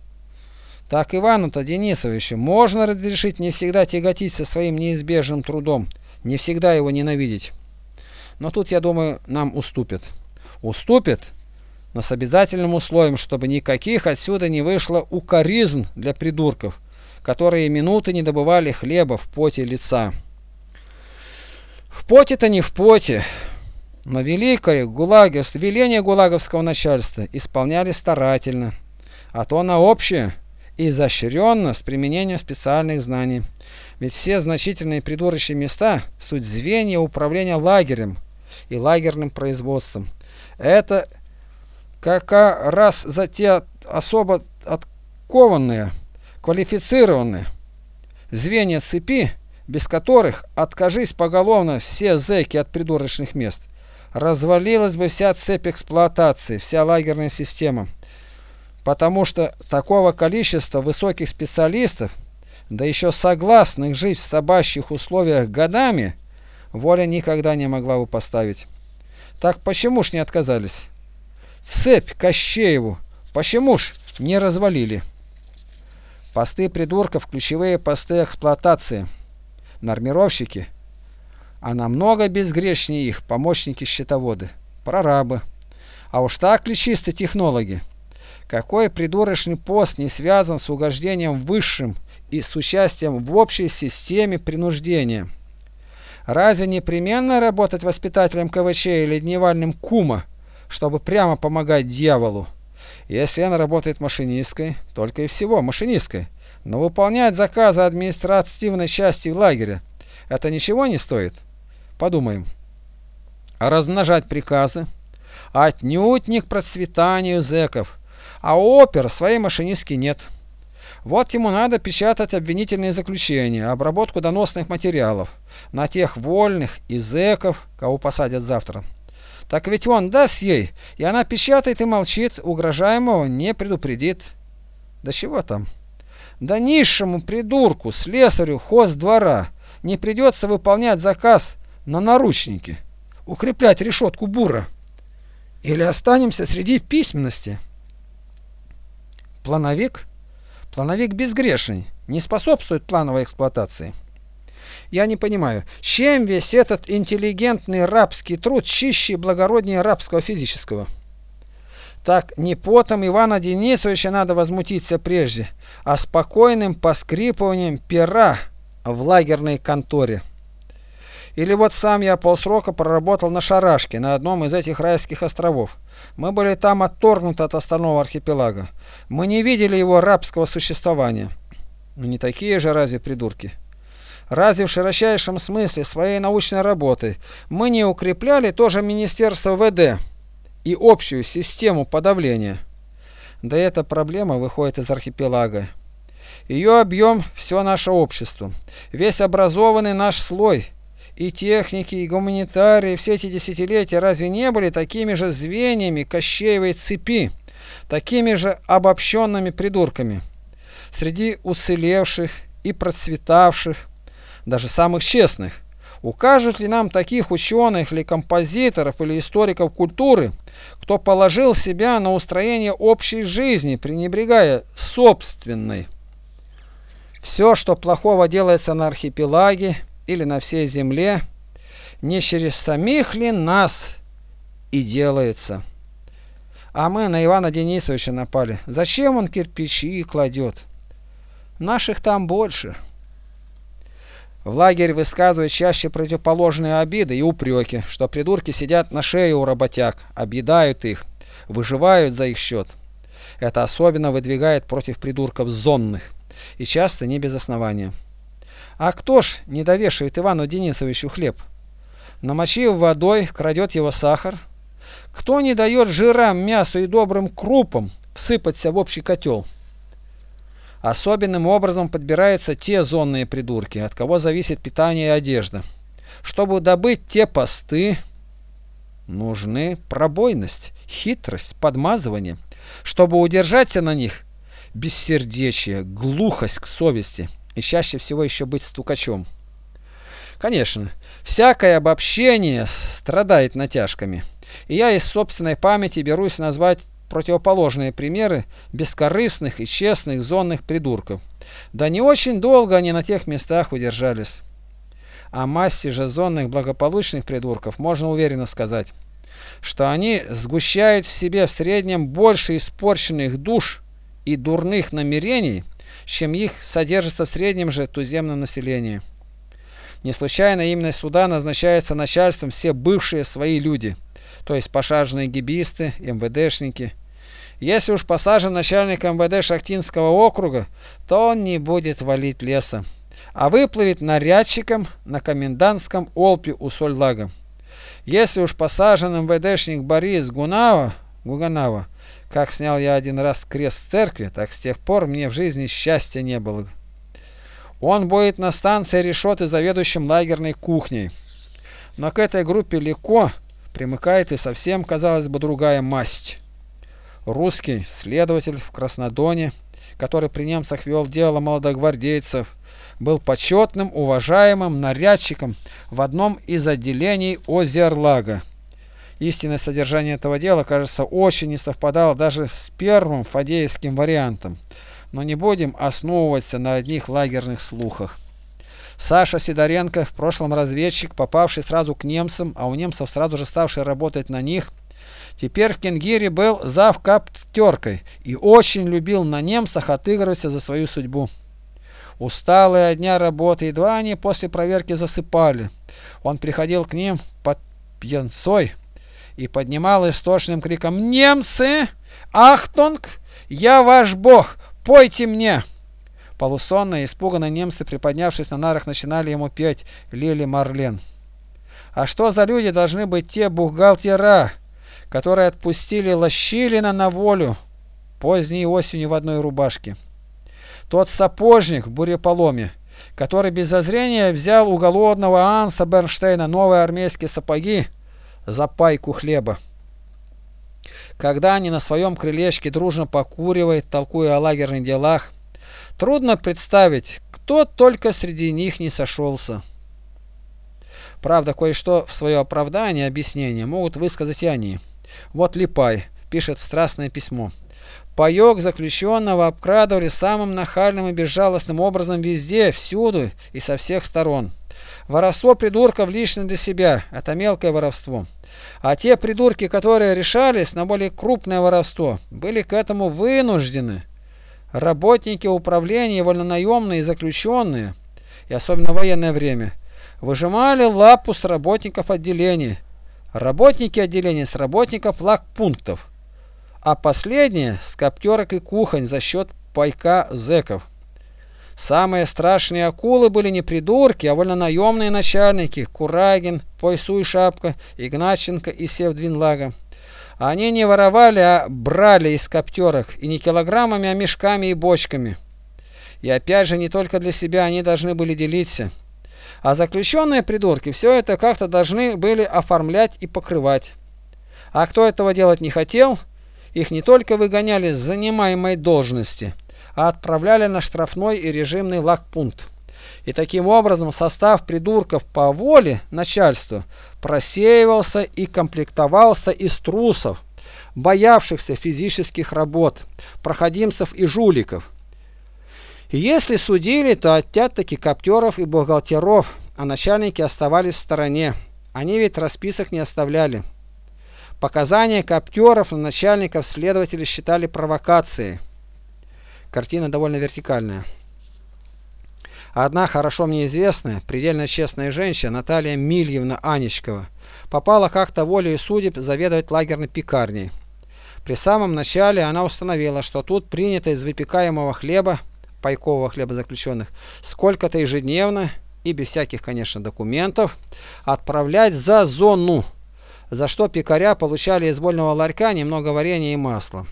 Так Ивану-то Денисовичу можно разрешить не всегда тяготиться своим неизбежным трудом, не всегда его ненавидеть. Но тут, я думаю, нам уступят. Уступят, но с обязательным условием, чтобы никаких отсюда не вышло укоризн для придурков, которые минуты не добывали хлеба в поте лица. В поте-то не в поте, но великое гулагерство, веление гулаговского начальства исполняли старательно, а то на общее и изощренно с применением специальных знаний. Ведь все значительные придурочные места – суть звенья управления лагерем, и лагерным производством. Это как раз за те особо откованные, квалифицированные звенья цепи, без которых, откажись поголовно все зэки от придурочных мест, развалилась бы вся цепь эксплуатации, вся лагерная система. Потому что такого количества высоких специалистов, да еще согласных жить в собачьих условиях годами – Воля никогда не могла бы поставить. Так почему ж не отказались? Цепь Кощееву почему ж не развалили? Посты придурков – ключевые посты эксплуатации. Нормировщики, а намного безгрешнее их помощники-счетоводы, прорабы. А уж так ли чисто технологи? Какой придурочный пост не связан с угождением высшим и с участием в общей системе принуждения? Разве непременно работать воспитателем КВЧ или дневальным кума, чтобы прямо помогать дьяволу? Если она работает машинисткой, только и всего машинисткой, но выполняет заказы административной части лагеря, это ничего не стоит? Подумаем. А размножать приказы? Отнюдь не к процветанию зэков, а опер своей машинистки нет. Вот ему надо печатать обвинительные заключения, обработку доносных материалов на тех вольных и зэков, кого посадят завтра. Так ведь он даст ей, и она печатает и молчит, угрожаемого не предупредит. Да чего там? Да низшему придурку, слесарю хоздвора не придется выполнять заказ на наручники, укреплять решетку бура. Или останемся среди письменности. Плановик Плановик безгрешный, не способствует плановой эксплуатации. Я не понимаю, чем весь этот интеллигентный рабский труд чище и благороднее рабского физического? Так не потом Ивана Денисовича надо возмутиться прежде, а спокойным поскрипыванием пера в лагерной конторе. Или вот сам я полсрока проработал на Шарашке, на одном из этих райских островов. Мы были там отторгнуты от остального архипелага. Мы не видели его рабского существования. Но не такие же разве придурки? Разве в широчайшем смысле своей научной работы мы не укрепляли тоже Министерство ВД и общую систему подавления? Да эта проблема выходит из архипелага. Ее объем – все наше общество, весь образованный наш слой – и техники, и гуманитарии все эти десятилетия разве не были такими же звеньями Кощеевой цепи, такими же обобщенными придурками? Среди уцелевших и процветавших, даже самых честных. Укажут ли нам таких ученых или композиторов или историков культуры, кто положил себя на устроение общей жизни, пренебрегая собственной? Все, что плохого делается на архипелаге или на всей земле, не через самих ли нас и делается. А мы на Ивана Денисовича напали. Зачем он кирпичи кладет? Наших там больше. В лагерь высказывают чаще противоположные обиды и упреки, что придурки сидят на шее у работяг, объедают их, выживают за их счет. Это особенно выдвигает против придурков зонных, и часто не без основания. А кто ж не довешивает Ивану Денисовичу хлеб? Намочив водой, крадет его сахар. Кто не дает жирам, мясу и добрым крупам всыпаться в общий котел? Особенным образом подбираются те зонные придурки, от кого зависит питание и одежда. Чтобы добыть те посты, нужны пробойность, хитрость, подмазывание. Чтобы удержаться на них, бессердечие, глухость к совести и чаще всего еще быть стукачом. Конечно, всякое обобщение страдает натяжками, и я из собственной памяти берусь назвать противоположные примеры бескорыстных и честных зонных придурков. Да не очень долго они на тех местах удержались. О массе же зонных благополучных придурков можно уверенно сказать, что они сгущают в себе в среднем больше испорченных душ и дурных намерений, чем их содержится в среднем же туземном населении. Не случайно именно сюда назначаются начальством все бывшие свои люди – то есть посаженные гибисты, МВДшники. Если уж посажен начальник МВД Шахтинского округа, то он не будет валить леса, а выплывет нарядчиком на комендантском Олпе у Сольлага. Если уж посажен МВДшник Борис Гунава, Гуганава, как снял я один раз крест в церкви, так с тех пор мне в жизни счастья не было. Он будет на станции решеты заведующим лагерной кухней. Но к этой группе легко примыкает и совсем, казалось бы, другая масть. Русский следователь в Краснодоне, который при немцах вел дело молодогвардейцев, был почетным, уважаемым нарядчиком в одном из отделений Озерлага. Истинное содержание этого дела, кажется, очень не совпадало даже с первым фадеевским вариантом, но не будем основываться на одних лагерных слухах. Саша Сидоренко, в прошлом разведчик, попавший сразу к немцам, а у немцев сразу же ставший работать на них, теперь в Кенгире был завкаптеркой и очень любил на немцах отыгрываться за свою судьбу. Усталые от дня работы, едва они после проверки засыпали. Он приходил к ним под пьянцой и поднимал истошным криком «Немцы! Ахтунг! Я ваш бог! Пойте мне!» Полусонные, испуганные немцы, приподнявшись на нарах, начинали ему петь Лили Марлен. А что за люди должны быть те бухгалтера, которые отпустили Лощилина на волю поздней осенью в одной рубашке? Тот сапожник в буреполоме, который без зазрения взял у голодного Анса Бернштейна новые армейские сапоги за пайку хлеба. Когда они на своем крылечке дружно покуривают, толкуя о лагерных делах, Трудно представить, кто только среди них не сошелся. Правда, кое-что в свое оправдание, объяснение могут высказать и они. Вот Липай пишет страстное письмо. Паёк заключенного обкрадывали самым нахальным и безжалостным образом везде, всюду и со всех сторон. Воровство придурков лично для себя – это мелкое воровство. А те придурки, которые решались на более крупное воровство, были к этому вынуждены. Работники управления, вольнонаемные и заключенные, и особенно в военное время, выжимали лапу с работников отделения, работники отделения с работников лагпунктов, а последние с коптерок и кухонь за счет пайка зеков. Самые страшные акулы были не придурки, а вольнонаемные начальники Курагин, Пойсу и Шапка, Игначенко и Севдвинлага. Они не воровали, а брали из коптерок, и не килограммами, а мешками и бочками. И опять же, не только для себя они должны были делиться. А заключенные придурки все это как-то должны были оформлять и покрывать. А кто этого делать не хотел, их не только выгоняли с занимаемой должности, а отправляли на штрафной и режимный лагпункт. И таким образом состав придурков по воле начальства просеивался и комплектовался из трусов, боявшихся физических работ, проходимцев и жуликов. Если судили, то опять-таки коптеров и бухгалтеров, а начальники оставались в стороне. Они ведь расписок не оставляли. Показания коптеров на начальников следователи считали провокацией. Картина довольно вертикальная. Одна хорошо мне известная, предельно честная женщина, Наталья Мильевна Анечкова, попала как-то волею судеб заведовать лагерной пекарней. При самом начале она установила, что тут принято из выпекаемого хлеба, пайкового хлеба заключенных, сколько-то ежедневно и без всяких, конечно, документов, отправлять за зону, за что пекаря получали из вольного ларька немного варенья и масла.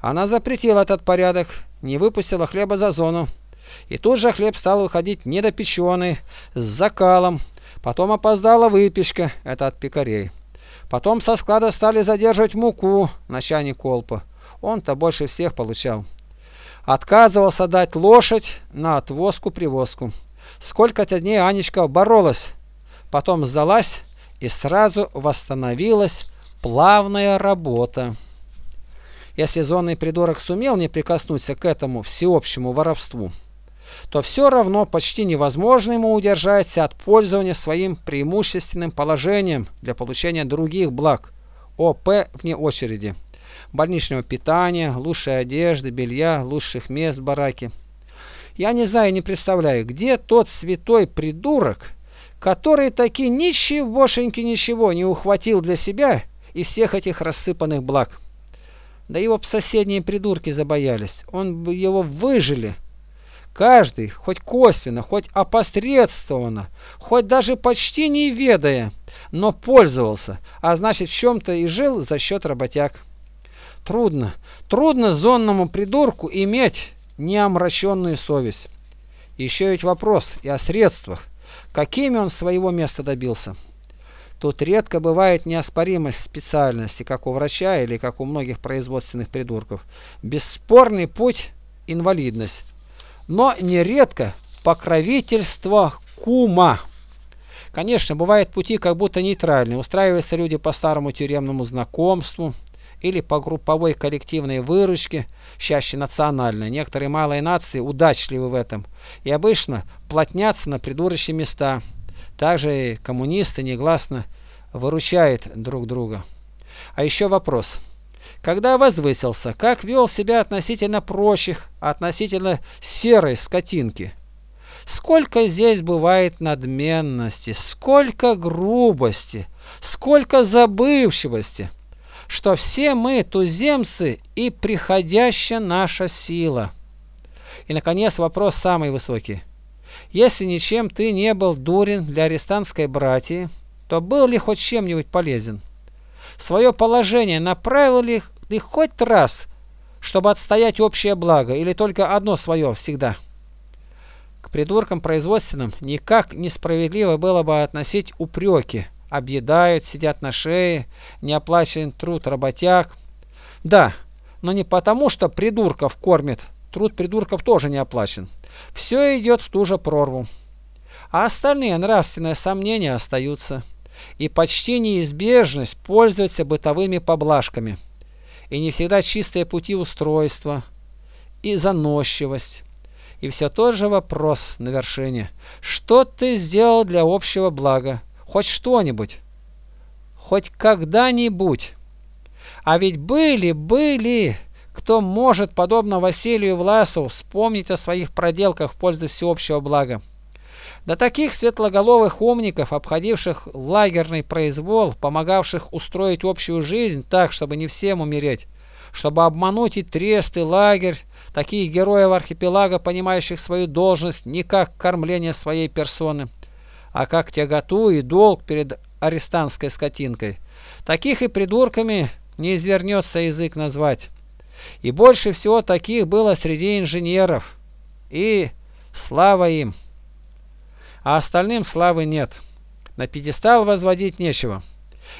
Она запретила этот порядок, не выпустила хлеба за зону. И тут же хлеб стал выходить недопеченный, с закалом. Потом опоздала выпечка, это от пекарей. Потом со склада стали задерживать муку, начальник колпа. Он-то больше всех получал. Отказывался дать лошадь на отвозку-привозку. Сколько-то дней Анечка боролась, потом сдалась и сразу восстановилась плавная работа. Если зонный придурок сумел не прикоснуться к этому всеобщему воровству, то все равно почти невозможно ему удержаться от пользования своим преимущественным положением для получения других благ, ОП вне очереди, больничного питания, лучшей одежды, белья, лучших мест в бараке. Я не знаю, не представляю, где тот святой придурок, который таки ничегошеньки ничего не ухватил для себя и всех этих рассыпанных благ. Да его соседние придурки забоялись, он бы его выжили. Каждый, хоть косвенно, хоть опосредствованно, хоть даже почти не ведая, но пользовался, а значит в чем-то и жил за счет работяг. Трудно, трудно зонному придурку иметь неомраченную совесть. Еще ведь вопрос и о средствах, какими он своего места добился. Тут редко бывает неоспоримость специальности, как у врача или как у многих производственных придурков. Бесспорный путь – инвалидность но нередко покровительство кума. Конечно, бывают пути как будто нейтральные. Устраиваются люди по старому тюремному знакомству или по групповой коллективной выручке, чаще национальной. Некоторые малые нации удачливы в этом и обычно плотнятся на придурочные места. Также и коммунисты негласно выручают друг друга. А еще вопрос. Когда возвысился, как вел себя относительно прочих, относительно серой скотинки? Сколько здесь бывает надменности, сколько грубости, сколько забывчивости, что все мы туземцы и приходящая наша сила. И, наконец, вопрос самый высокий. Если ничем ты не был дурен для арестантской братьи, то был ли хоть чем-нибудь полезен? свое положение направил ли ты хоть раз, чтобы отстоять общее благо, или только одно свое всегда? К придуркам производственным никак несправедливо было бы относить упреки. Объедают, сидят на шее, не оплачен труд работяг. Да, но не потому, что придурков кормят. Труд придурков тоже не оплачен. Все идет в ту же прорву. А остальные нравственные сомнения остаются и почти неизбежность пользоваться бытовыми поблажками, и не всегда чистые пути устройства, и заносчивость. И все тот же вопрос на вершине. Что ты сделал для общего блага? Хоть что-нибудь? Хоть когда-нибудь? А ведь были, были, кто может, подобно Василию Власову, вспомнить о своих проделках в пользу всеобщего блага. До таких светлоголовых умников, обходивших лагерный произвол, помогавших устроить общую жизнь так, чтобы не всем умереть, чтобы обмануть и трест, и лагерь, таких героев архипелага, понимающих свою должность не как кормление своей персоны, а как тяготу и долг перед арестантской скотинкой. Таких и придурками не извернется язык назвать. И больше всего таких было среди инженеров. И слава им! а остальным славы нет. На пьедестал возводить нечего.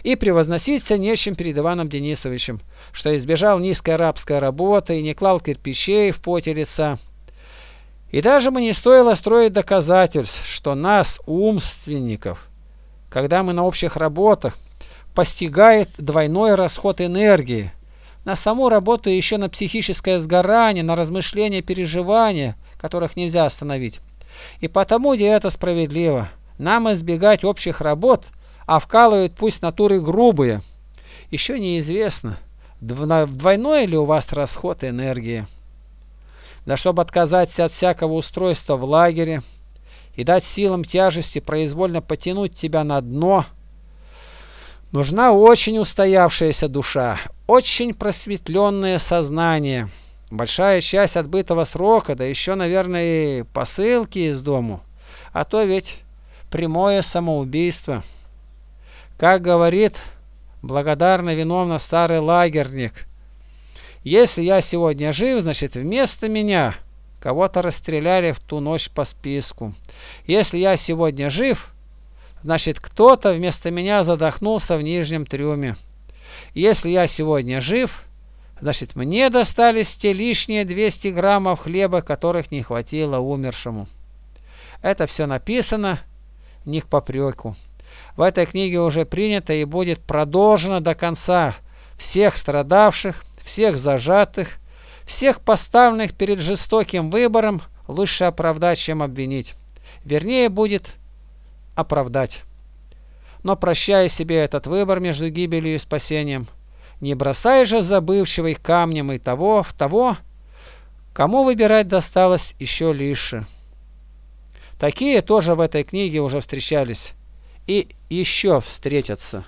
И превозноситься нечем перед Иваном Денисовичем, что избежал низкой арабской работы и не клал кирпичей в поте лица. И даже мы не стоило строить доказательств, что нас, умственников, когда мы на общих работах, постигает двойной расход энергии, на саму работу еще на психическое сгорание, на размышления, переживания, которых нельзя остановить. И потому, где это справедливо, нам избегать общих работ, а вкалывают пусть натуры грубые. Еще неизвестно, двойной ли у вас расход энергии. Да чтобы отказаться от всякого устройства в лагере и дать силам тяжести произвольно потянуть тебя на дно, нужна очень устоявшаяся душа, очень просветленное сознание, большая часть отбытого срока, да еще, наверное, и посылки из дому, а то ведь прямое самоубийство. Как говорит благодарно виновно старый лагерник, если я сегодня жив, значит вместо меня кого-то расстреляли в ту ночь по списку. Если я сегодня жив, значит кто-то вместо меня задохнулся в нижнем трюме. Если я сегодня жив, значит мне достались те лишние 200 граммов хлеба, которых не хватило умершему. Это все написано не к попреку. В этой книге уже принято и будет продолжено до конца всех страдавших, всех зажатых, всех поставленных перед жестоким выбором лучше оправдать, чем обвинить. Вернее будет оправдать. Но прощая себе этот выбор между гибелью и спасением, не бросай же забывчивый камнем и того, в того, кому выбирать досталось еще лишь. Такие тоже в этой книге уже встречались и еще встретятся.